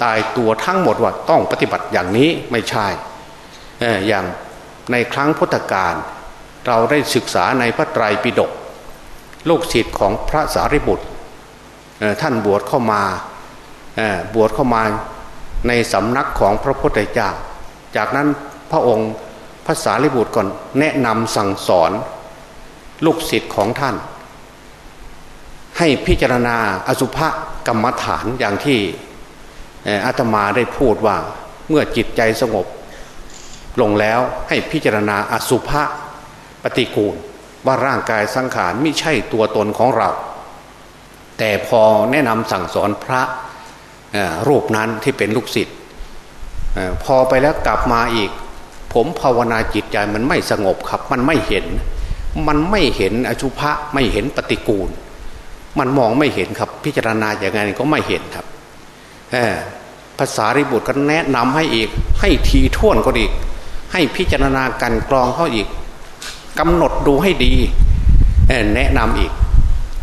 ตายตัวทั้งหมดว่าต้องปฏิบัติอย่างนี้ไม่ใช่อย่างในครั้งพุทธกาลเราได้ศึกษาในพระไตรปิฎกลูกศิษย์ของพระสารีบุตรท่านบวชเข้ามาบวชเข้ามาในสำนักของพระพุทธเจ้าจากนั้น พระองค์ภาษาลิบุตรก่อนแนะนำสั่งสอนลูกศิษย์ของท่าน ให้พิจารณาอสุภกรรมฐานอย่างที่อาตมาได้พูดว่าเมื่อจิตใจสงบ ลงแล้วให้พิจารณาอสุภะปฏิกูล ว่าร่างกายสังขารไม่ใช่ตัวตนของเรา แต่พอแนะนำสั่งสอนพระรูปนั้นที่เป็นลูกศิษย์พอไปแล้วกลับมาอีก ผมภาวนาจิตใจมันไม่สงบครับ มันไม่เห็น มันไม่เห็นอชุภะไม่เห็นปฏิกูล มันมองไม่เห็นครับ พิจารณาอย่างไงก็ไม่เห็นครับภาษาริบุตรก็แนะนำให้อีก ให้ทีท่วนก็อีก ให้พิจารณากันกรองเขาอีกกำหนดดูให้ดีแนะนำอีก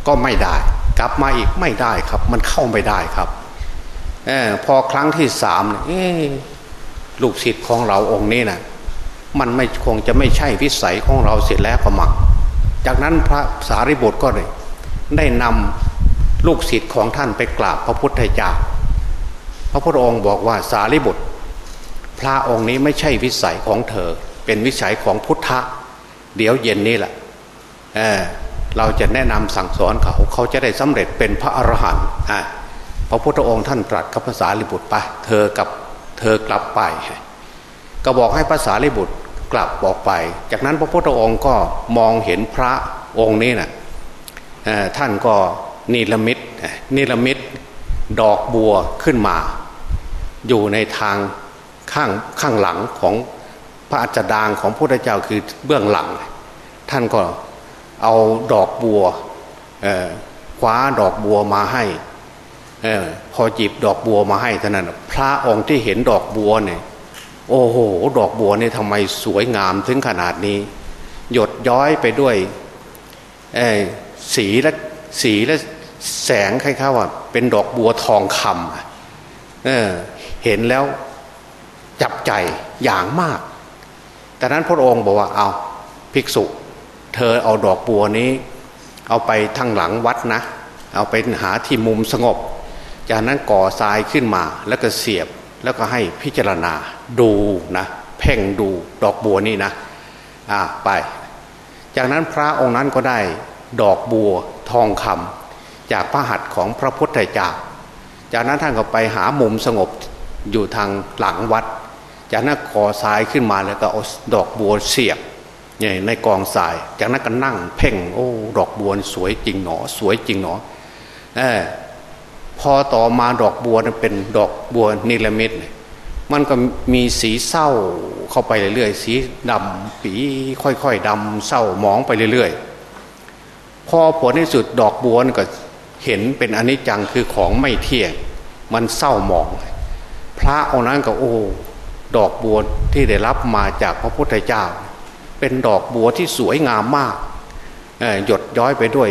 ก็ไม่ได้ กลับมาอีกไม่ได้ครับ มันเข้าไม่ได้ครับอพอครั้งที่สามลูกศิษย์ของเราองค์นี้นะ มันไม่คงจะไม่ใช่วิสัยของเราเสร็จแล้วก็มัก จากนั้นพระสารีบุตรก็เลยได้นำลูกศิษย์ของท่านไปกราบพระพุทธเจ้า พระพุทธองค์บอกว่าสารีบุตร พระองค์นี้ไม่ใช่วิสัยของเธอ เป็นวิสัยของพุทธะ เดี๋ยวเย็นนี้แหละเเราจะแนะนำสั่งสอนเขาเขาจะได้สำเร็จเป็นพระอรหันต์พระพุทธองค์ท่านตรัสกับภาษาลิบุตรไป เธอกับเธอกลับไป ก็บอกให้ภาษาลิบุตรกลับบอกไป จากนั้นพระพุทธองค์ก็มองเห็นพระองค์นี้นะ่ะท่านก็นิรมิตนิรมิตดอกบัวขึ้นมา อยู่ในทางข้างข้างหลังของพระอัจดางของพระพุทธเจ้าคือเบื้องหลัง ท่านก็เอาดอกบัวคว้าดอกบัวมาให้อพอจีบดอกบัวมาให้ท่านั้นพระองค์ที่เห็นดอกบัวเนี่ย โอ้โห ดอกบัวเนี่ยทำไมสวยงามถึงขนาดนี้ หยดย้อยไปด้วยสีและสีและแสงคล้ายๆว่าเป็นดอกบัวทองคำเเห็นแล้วจับใจอย่างมาก แต่นั้นพระองค์บอกว่าเอาภิกษุ เธอเอาดอกบัวนี้ เอาไปทั้งหลังวัดนะ เอาไปหาที่มุมสงบ จากนั้นก่อทรายขึ้นมาแล้วก็เสียบ แล้วก็ให้พิจารณาดูนะเพ่งดูดอกบัวนี่นะอ่าไป จากนั้นพระองค์นั้นก็ได้ดอกบัวทองคำจากพระหัตถ์ของพระพุทธเจ้า จากนั้นท่านก็ไปหามุมสงบอยู่ทางหลังวัด จากนั้นก่อทรายขึ้นมาแล้วก็เอาดอกบัวเสียบในกองทราย จากนั้นก็นั่งเพ่ง โอ้ ดอกบัวสวยจริงหนอ สวยจริงหนอเออ พอต่อมาดอกบัวเป็นดอกบัวนิลมิตมันก็มีสีเศร้าเข้าไปเรื่อยๆสีดำปีค่อยๆดำเศร้ามองไปเรื่อยๆ พอผลในสุดดอกบัวก็เห็นเป็นอนิจจังคือของไม่เที่ยง มันเศร้ามอง พระองค์นั้นก็โอ้ดอกบัวที่ได้รับมาจากพระพุทธเจ้า เป็นดอกบัวที่สวยงามมากหยดย้อยไปด้วย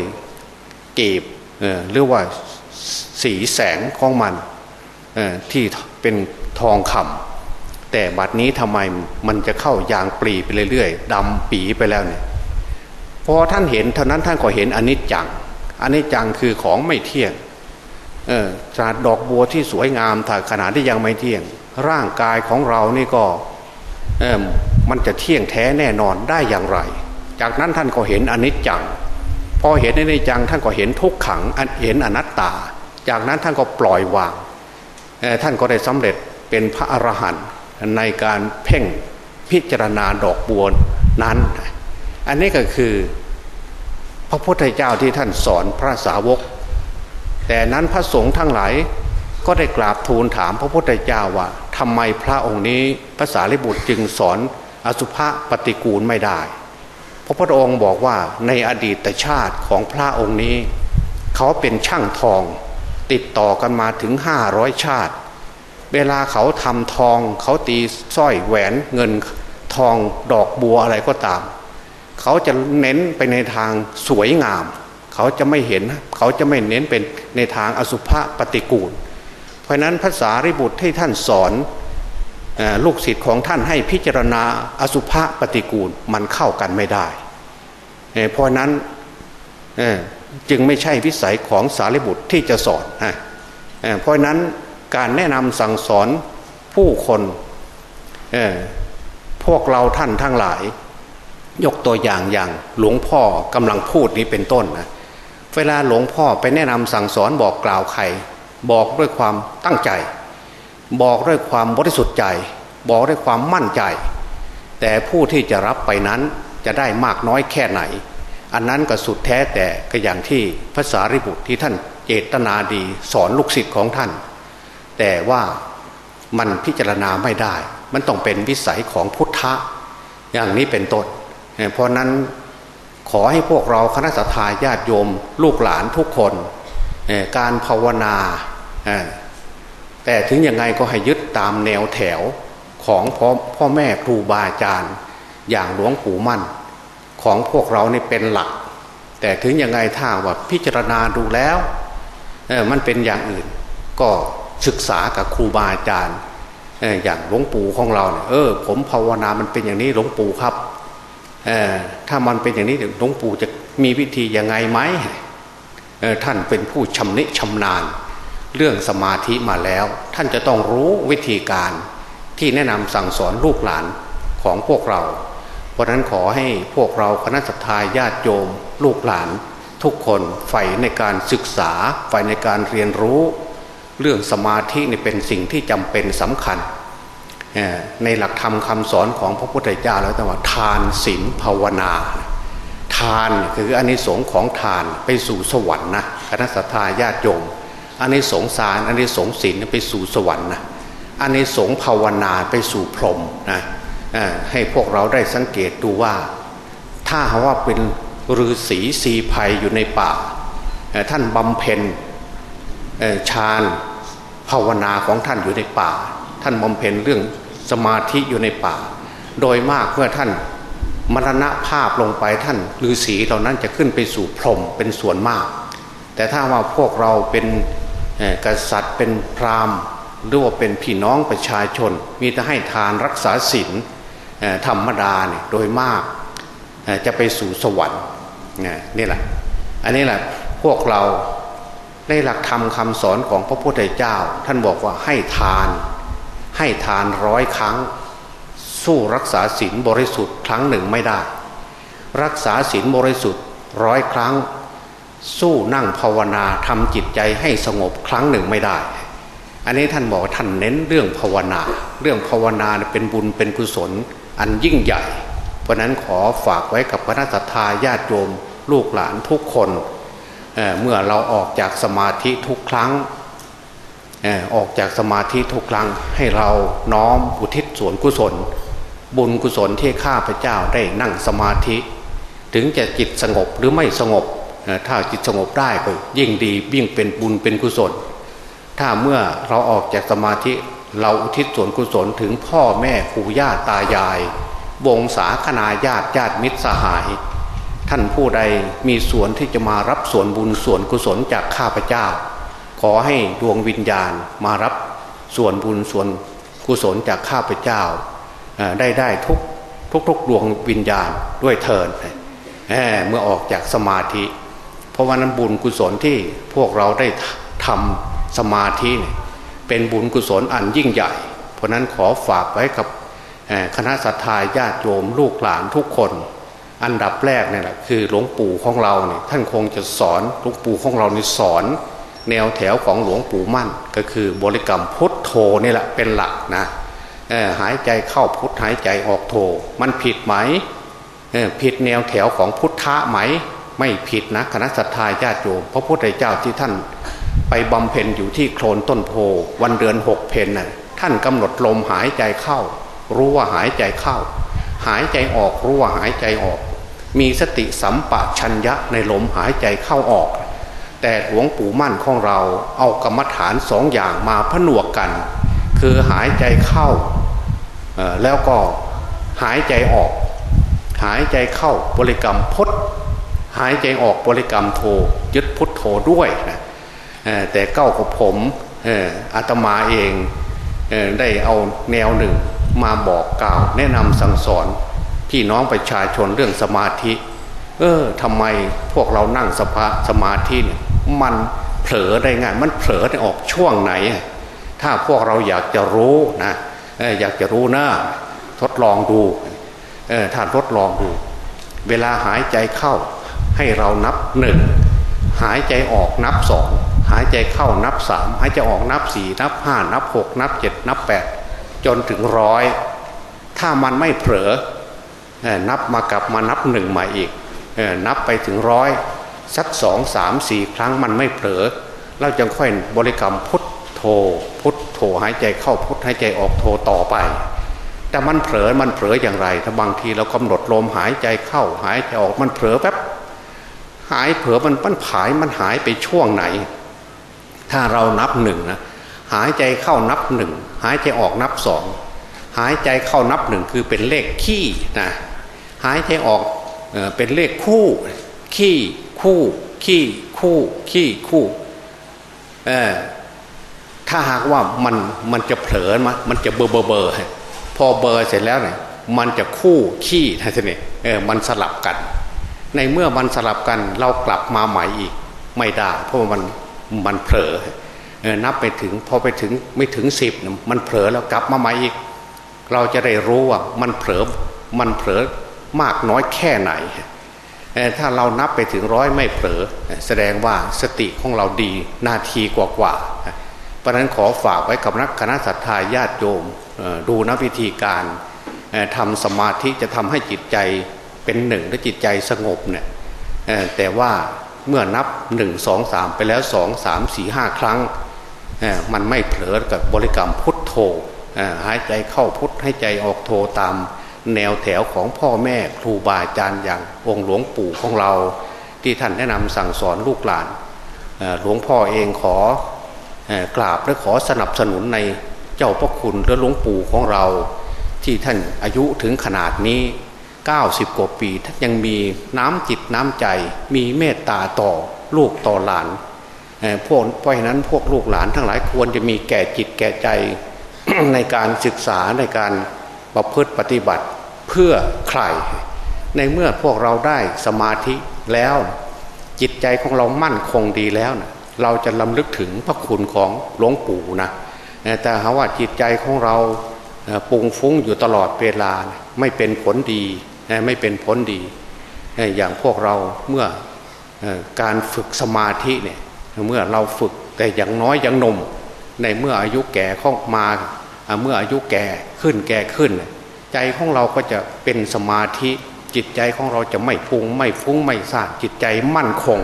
เก็บหรือว่า สีแสงของมันที่เป็นทองคำแต่บัดนี้ทำไมมันจะเข้ายางปลีไปเรื่อยๆดำปีไปแล้วเนี่ยพอท่านเห็นเท่านั้นท่านก็เห็นอนิจจังอนิจจังคือของไม่เที่ยงเออจาดดอกบัวที่สวยงามถ้าขนาดที่ยังไม่เที่ยง ร่างกายของเรานี่ก็เออมันจะเที่ยงแท้แน่นอนได้อย่างไร จากนั้นท่านก็เห็นอนิจจัง พอเห็นอนิจจังท่านก็เห็นทุกขังเห็นอนัตตา จากนั้นท่านก็ปล่อยวางท่านก็ได้สำเร็จเป็นพระอรหันต์ในการเพ่งพิจารณาดอกบัวนั้น อันนี้ก็คือพระพุทธเจ้าที่ท่านสอนพระสาวก แต่นั้นพระสงฆ์ทั้งหลายก็ได้กราบทูลถามพระพุทธเจ้าว่าทำไมพระองค์นี้ภาษาลิบุตรจึงสอนอสุภะปฏิกูลไม่ได้ พระพุทธองค์บอกว่าในอดีตชาติของพระองค์นี้ เขาเป็นช่างทอง ติดต่อกันมาถึงห้าร้อยชาติ เวลาเขาทำทองเขาตีสร้อยแหวนเงินทองดอกบัวอะไรก็ตาม เขาจะเน้นไปในทางสวยงาม เขาจะไม่เห็นเขาจะไม่เน้นเป็นในทางอสุภะปฏิกูล เพราะนั้นภาษาริบุตรที่ท่านสอน ลูกศิษย์ของท่านให้พิจารณาอสุภะปฏิกูลมันเข้ากันไม่ได้ เพราะนั้นจึงไม่ใช่วิสัยของสารีบุตรที่จะสอนเพราะนั้นการแนะนำสั่งสอนผู้คนพวกเราท่านทั้งหลาย ยกตัวอย่างอย่างหลวงพ่อกำลังพูดนี้เป็นต้นนะเวลาหลวงพ่อไปแนะนำสั่งสอนบอกกล่าวใคร บอกด้วยความตั้งใจ บอกด้วยความบริสุทธิ์ใจ บอกด้วยความมั่นใจ แต่ผู้ที่จะรับไปนั้นจะได้มากน้อยแค่ไหน อันนั้นก็สุดแท้แต่ก็อย่างที่ภาษาริบุตรที่ท่านเจตนาดีสอนลูกศิษย์ของท่าน แต่ว่ามันพิจารณาไม่ได้ มันต้องเป็นวิสัยของพุทธะ อย่างนี้เป็นต้นเพราะนั้นขอให้พวกเราคณะสัตยาญาติโยม ลูกหลานทุกคน การภาวนา แต่ถึงยังไงก็ให้ยึดตามแนวแถวของพ่อพอแม่ครูบาอาจารย์ อย่างหลวงปู่มั่น ของพวกเรานี่เป็นหลัก แต่ถึงยังไงถ้าว่าพิจารณาดูแล้วมันเป็นอย่างอื่น ก็ศึกษากับครูบาอาจารย์อย่างหลวงปู่ของเราเนี่ยเออผมภาวนามันเป็นอย่างนี้หลวงปู่ครับถ้ามันเป็นอย่างนี้หลวงปู่จะมีวิธียังไงไหมท่านเป็นผู้ชำนิชำนาญ เรื่องสมาธิมาแล้ว ท่านจะต้องรู้วิธีการที่แนะนำสั่งสอนลูกหลานของพวกเรา เพราะนั้นขอให้พวกเราคณะสัตยาญาติโยม ลูกหลาน ทุกคนใฝ่ในการศึกษาใฝ่ในการเรียนรู้ เรื่องสมาธินี่เป็นสิ่งที่จำเป็นสำคัญ ในหลักธรรมคำสอนของพระพุทธเจ้าแล้วแต่ว่าทานศีลภาวนา ทานคืออันนี้สงของทานไปสู่สวรรค์นะคณะสัตยาญาติโยม อันนี้สงสารอันนี้สงศีลไปสู่สวรรค์นะอันนี้สงภาวนาไปสู่พรหมนะให้พวกเราได้สังเกตดูว่า ถ้าว่าเป็นฤาษีสีภัยอยู่ในป่า ท่านบำเพ็ญฌานภาวนาของท่านอยู่ในป่า ท่านบำเพ็ญเรื่องสมาธิอยู่ในป่า โดยมากเมื่อท่านมรณะภาพลงไปท่านฤาษีเหล่านั้นจะขึ้นไปสู่พรหมเป็นส่วนมาก แต่ถ้าว่าพวกเราเป็น กษัตริย์เป็นพราหมณ์หรือว่าเป็นพี่น้องประชาชน มีแต่ให้ทานรักษาศีลธรรมดาเนี่ยโดยมากจะไปสู่สวรรค์นี่แหละ อันนี้แหละพวกเราในหลักธรรมคำสอนของพระพุทธเจ้า ท่านบอกว่าให้ทาน ให้ทานร้อยครั้ง สู้รักษาศีลบริสุทธิ์ครั้งหนึ่งไม่ได้ รักษาศีลบริสุทธิ์ร้อยครั้ง สู้นั่งภาวนาทำจิตใจให้สงบครั้งหนึ่งไม่ได้ อันนี้ท่านบอกท่านเน้นเรื่องภาวนา เรื่องภาวนาเป็นบุญเป็นกุศล อันยิ่งใหญ่ เพราะนั้นขอฝากไว้กับคณะสัตยาญาติโยมลูกหลานทุกคนเเมื่อเราออกจากสมาธิทุกครั้งออกจากสมาธิทุกครั้งให้เราน้อมอุทิศส่วนกุศล บุญกุศลที่ข้าพเจ้าได้นั่งสมาธิ ถึงจะจิตสงบหรือไม่สงบ ถ้าจิตสงบได้ก็ยิ่งดียิ่งเป็นบุญเป็นกุศล ถ้าเมื่อเราออกจากสมาธิเราอุทิศส่วนกุศลถึงพ่อแม่ปู่ย่าตายาย วงศาคณาญาติญาติมิตรสหาย ท่านผู้ใดมีส่วนที่จะมารับส่วนบุญส่วนกุศลจากข้าพเจ้า ขอให้ดวงวิญญาณมารับส่วนบุญส่วนกุศลจากข้าพเจ้า ได้ได้ทุกทุกทุกดวงวิญญาณด้วยเทินเมื่อออกจากสมาธิ ราะว่านั้นบุญกุศลที่พวกเราได้ทำสมาธิเป็นบุญกุศลอันยิ่งใหญ่ เพราะนั้นขอฝากไว้กับคณะสัตยาญาติโยมลูกหลานทุกคน อันดับแรกเนี่ยแหละคือหลวงปู่ของเราเนี่ยท่านคงจะสอนหลวงปู่ของเรานี่สอน แนวแถวของหลวงปู่มั่น ก็คือบริกรรมพุทโธนี่แหละเป็นหลักนะหายใจเข้าพุทหายใจออกโธมันผิดไหมผิดแนวแถวของพุทธะไหม ไม่ผิดนะคณะสัตยาญาติโยมพระพุทธเจ้าที่ท่านไปบำเพ็ญอยู่ที่โคลนต้นโพวันเดือนหกเพนน่ะท่านกำหนดลมหายใจเข้า รู้ว่าหายใจเข้า หายใจออกรู้ว่าหายใจออก มีสติสัมปชัญญะในลมหายใจเข้าออก แต่หลวงปู่มั่นของเราเอากรรมฐานสองอย่างมาผนวกกัน คือหายใจเข้าแล้วก็หายใจออก หายใจเข้าบริกรรมพุท หายใจออกบริกรรมโทยึดพุทโธด้วยนะแต่เก้ากับผมอาตมาเองได้เอาแนวหนึ่งมาบอกกล่าว แนะนำสั่งสอนพี่น้องประชาชนเรื่องสมาธิ เออทำไมพวกเรานั่งสภาสมาธิเนี่ยมันเผลอได้ง่ายมันเผลอได้ออกช่วงไหน ถ้าพวกเราอยากจะรู้นะอยากจะรู้นะทดลองดูถ้าทดลองดู เวลาหายใจเข้า ให้เรานับหนึ่งหายใจออกนับสองหายใจเข้านับสามหายใจออกนับสี่นับห้านับหกนับเจ็ดนับแปดจนถึงร้อยถ้ามันไม่เผลอนับมากลับมานับหนึ่งใหม่อีกนับไปถึงร้อยสักสองสามสี่ครั้งมันไม่เผลอเราจะค่อยบริกรรมพุทโธพุทโธหายใจเข้าพุทหายใจออกโธต่อไป แต่มันเผลอมันเผลออย่างไร ถ้าบางทีเรากำหนดลมหายใจเข้าหายใจออกมันเผลอแป๊บ หายเผลอมันปั้นผายมันหายไปช่วงไหน ถ้าเรานับหนึ่งนะหายใจเข้านับหนึ่งหายใจออกนับสองหายใจเข้านับหนึ่งคือเป็นเลขขี้นะหายใจออกเป็นเลขคู่ ขี้คู่ขี้คู่ขี้คู่เออถ้าหากว่ามันมันจะเผลอมามันจะเบอร์เบอร์เบอร์พอเบอร์เสร็จแล้วเนี่ยมันจะคู่ขี้ท่านนี่เออมันสลับกัน ในเมื่อมันสลับกันเรากลับมาใหม่อีก ไม่ได้ เพราะมันมันเผลอเออนับไปถึงพอไปถึงไม่ถึงสิบมันเผลอแล้วกลับมาใหม่อีก เราจะได้รู้ว่ามันเผลอมันเผลอมากน้อยแค่ไหนถ้าเรานับไปถึงร้อยไม่เผลอแสดงว่าสติของเราดีนาทีกว่าๆเพราะนั้นขอฝากไว้กับนักคณะสัตยาญาติโยมดูนวิธีการทำสมาธิจะทำให้จิตใจ เป็นหนึ่งและจิตใจสงบเนี่ยแต่ว่าเมื่อนับหนึ่งสองสามไปแล้วสองสามสี่ห้าครั้ง มันไม่เผลอกับบริกรรมพุทโธหายใจเข้าพุทให้ใจออกโธตามแนวแถวของพ่อแม่ครูบาอาจารย์อย่างองค์หลวงปู่ของเรา ที่ท่านแนะนำสั่งสอนลูกหลานหลวงพ่อเองขอกราบและขอสนับสนุนในเจ้าพระคุณและหลวงปู่ของเรา ที่ท่านอายุถึงขนาดนี้ 90 กว่าปีท่านยังมีน้ำจิตน้ำใจ มีเมตตาต่อลูกต่อหลานพวกเพราะฉะนั้นพวกลูกหลานทั้งหลายควรจะมีแก่จิตแก่ใจในการศึกษาในการประพฤติปฏิบัติเพื่อใคร ในเมื่อพวกเราได้สมาธิแล้ว จิตใจของเรามั่นคงดีแล้วนะเราจะลำลึกถึงพระคุณของหลวงปู่นะแต่หาว่าจิตใจของเราปุงฟุ้งอยู่ตลอดเวลาไม่เป็นผลดี ไม่เป็นผลดีอย่างพวกเราเมื่อการฝึกสมาธิเนี่ยเมื่อเราฝึกแต่อย่างน้อยอย่างนมในเมื่ออายุแก่เข้ามาเมื่ออายุแก่ขึ้นแก่ขึ้น ใจของเราก็จะเป็นสมาธิจิตใจของเราจะไม่พุงไม่ฟุ้งไม่ซ่านจิตใจมั่นคง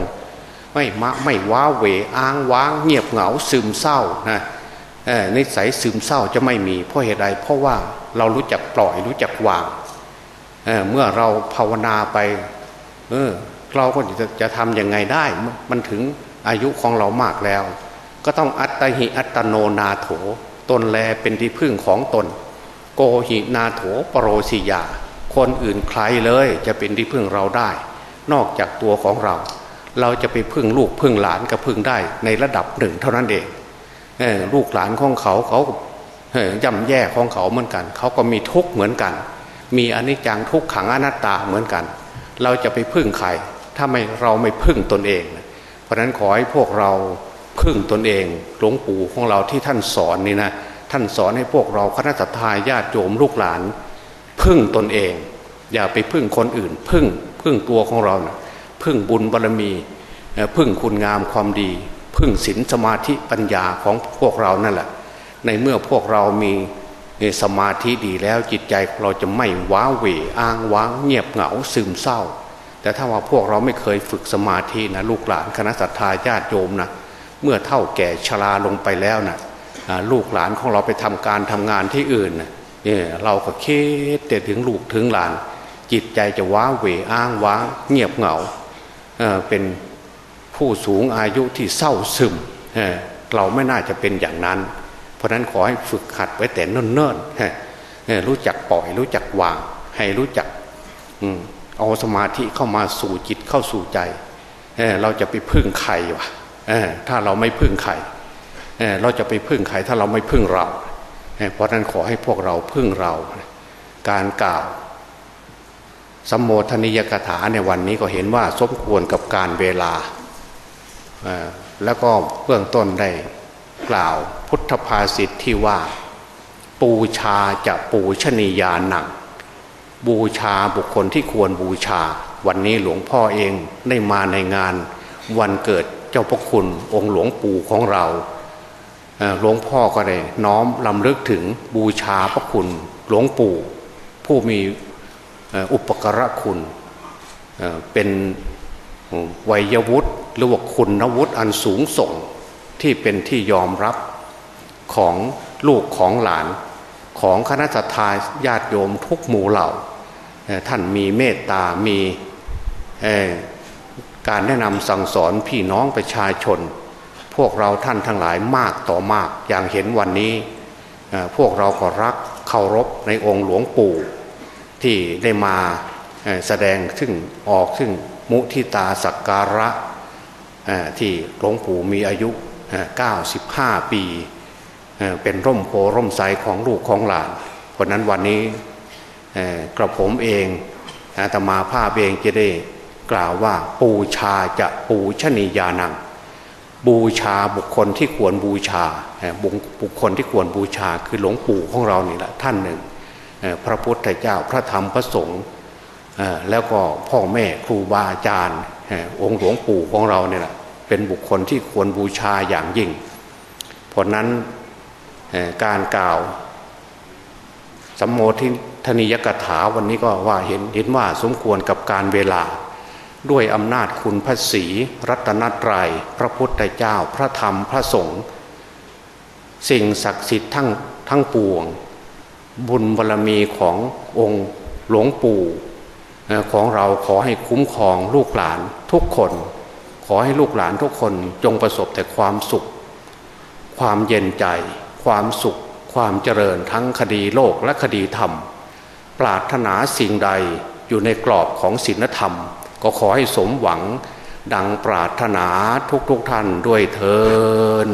ไม่มะไม่ว้าเหวอ้างว้าง เงียบเหงาซึมเศร้านะนิสัยซึมเศร้าจะไม่มีเพราะเหตุใดเพราะว่าเรารู้จักปล่อยรู้จักวาง เเมื่อเราภาวนาไป เออ เราก็จะจะทำยังไงได้ มันถึงอายุของเรามากแล้ว ก็ต้องอัตหิอัตโนนาโถ ตนแลเป็นที่พึ่งของตน โกหินาโถปรโรสิยา คนอื่นใครเลยจะเป็นที่พึ่งเราได้ นอกจากตัวของเรา เราจะไปพึ่งลูกพึ่งหลานก็พึ่งได้ในระดับหนึ่งเท่านั้นเองลูกหลานของเขาเขาย่ำแย่ของเขาเหมือนกัน เขาก็มีทุกข์เหมือนกัน มีอนิจจังทุกขังอนัตตาเหมือนกัน เราจะไปพึ่งใคร ถ้าไม่เราไม่พึ่งตนเอง เพราะนั้นขอให้พวกเราพึ่งตนเองหลวงปู่ของเราที่ท่านสอนนี่นะท่านสอนให้พวกเราคณะสัตยาญาติโยมลูกหลาน พึ่งตนเอง อย่าไปพึ่งคนอื่น พึ่งพึ่งตัวของเรานะพึ่งบุญบารรมี พึ่งคุณงามความดี พึ่งศีลสมาธิปัญญาของพวกเรานั่นแหละ ในเมื่อพวกเรามี สมาธิดีแล้วจิตใจเราจะไม่ว้าเหวอ้างว้างเงียบเหงาซึมเศร้า แต่ถ้าว่าพวกเราไม่เคยฝึกสมาธินะลูกหลานคณะสัตยาญาติโยมนะเมื่อเท่าแก่ชราลงไปแล้วนะลูกหลานของเราไปทำการทำงานที่อื่นนะเราก็คิดแต่ถึงลูกถึงหลาน จิตใจจะว้าเหวอ้างว้างเงียบเหงาเป็นผู้สูงอายุที่เศร้าซึมเเราไม่น่าจะเป็นอย่างนั้น ราะนั้นขอให้ฝึกขัดไว้แต่เนิ่นๆรู้จักปล่อย รู้จักวาง ให้รู้จักเอาสมาธิเข้ามาสู่จิตเข้าสู่ใจเเราจะไปพึ่งใครวะถ้าเราไม่พึ่งใครเเราจะไปพึ่งใครถ้าเราไม่พึ่งเราเพราะนั้นขอให้พวกเราพึ่งเรา การกล่าวสัมโมทนิยกถาในวันนี้ก็เห็นว่าสมควรกับการเวลาแล้วก็เบื้องต้นได้ กล่าวพุทธภาษิตที่ว่า ปูชาจะปูชนียาหนัง บูชาบุคคลที่ควรบูชา วันนี้หลวงพ่อเองได้มาในงาน วันเกิดเจ้าพระคุณองค์หลวงปู่ของเราหลวงพ่อก็ได้น้อมลำลึกถึงบูชาพระคุณหลวงปู่ ผู้มีอุปกระคุณเป็นวัยวุฒิหรือว่าคุณวุฒิอันสูงส่ง ที่เป็นที่ยอมรับของลูกของหลานของคณะทาญาติโยมทุกหมู่เหล่า ท่านมีเมตตา มีการแนะนำสั่งสอนพี่น้องประชาชน พวกเราท่านทั้งหลายมากต่อมากอย่างเห็นวันนี้พวกเราก็รักเคารพในองค์หลวงปู่ที่ได้มาแสดงซึ่งออกซึ่งมุทิตาสักการะที่หลวงปู่มีอายุ 95 ปี เป็นร่มโพร่มไทรของลูกของหลาน เพราะนั้นวันนี้กระผมเองอาตมาภาพเองจะได้กล่าวว่าปูชาจะปูชนียานัง บูชาบุคคลที่ควรบูชาบุคคลที่ควรบูชาคือหลวงปู่ของเรานี่แหละท่านหนึ่ง พระพุทธเจ้าพระธรรมพระสงฆ์แล้วก็พ่อแม่ครูบาอาจารย์องค์หลวงปู่ของเราเนี่ยแหละ เป็นบุคคลที่ควรบูชาอย่างยิ่ง เพราะนั้นการกล่าวสัมโมทิธนิยกถาวันนี้ก็ว่าเห็นเห็นว่าสมควรกับการเวลา ด้วยอำนาจคุณพระศรีรัตนตรยัยพระพุทธเจ้าพระธรรมพระสงฆ์สิ่งศักดิ์สิทธิ์ทั้งทั้งปวง บุญบารรมีขององค์หลวงปู่ของเราขอให้คุ้มครองลูกหลานทุกคน ขอให้ลูกหลานทุกคนจงประสบแต่ความสุข ความเย็นใจ ความสุข ความเจริญทั้งคดีโลกและคดีธรรม ปรารถนาสิ่งใดอยู่ในกรอบของศีลธรรม ก็ขอให้สมหวังดังปรารถนาทุกๆทท่านด้วยเทิน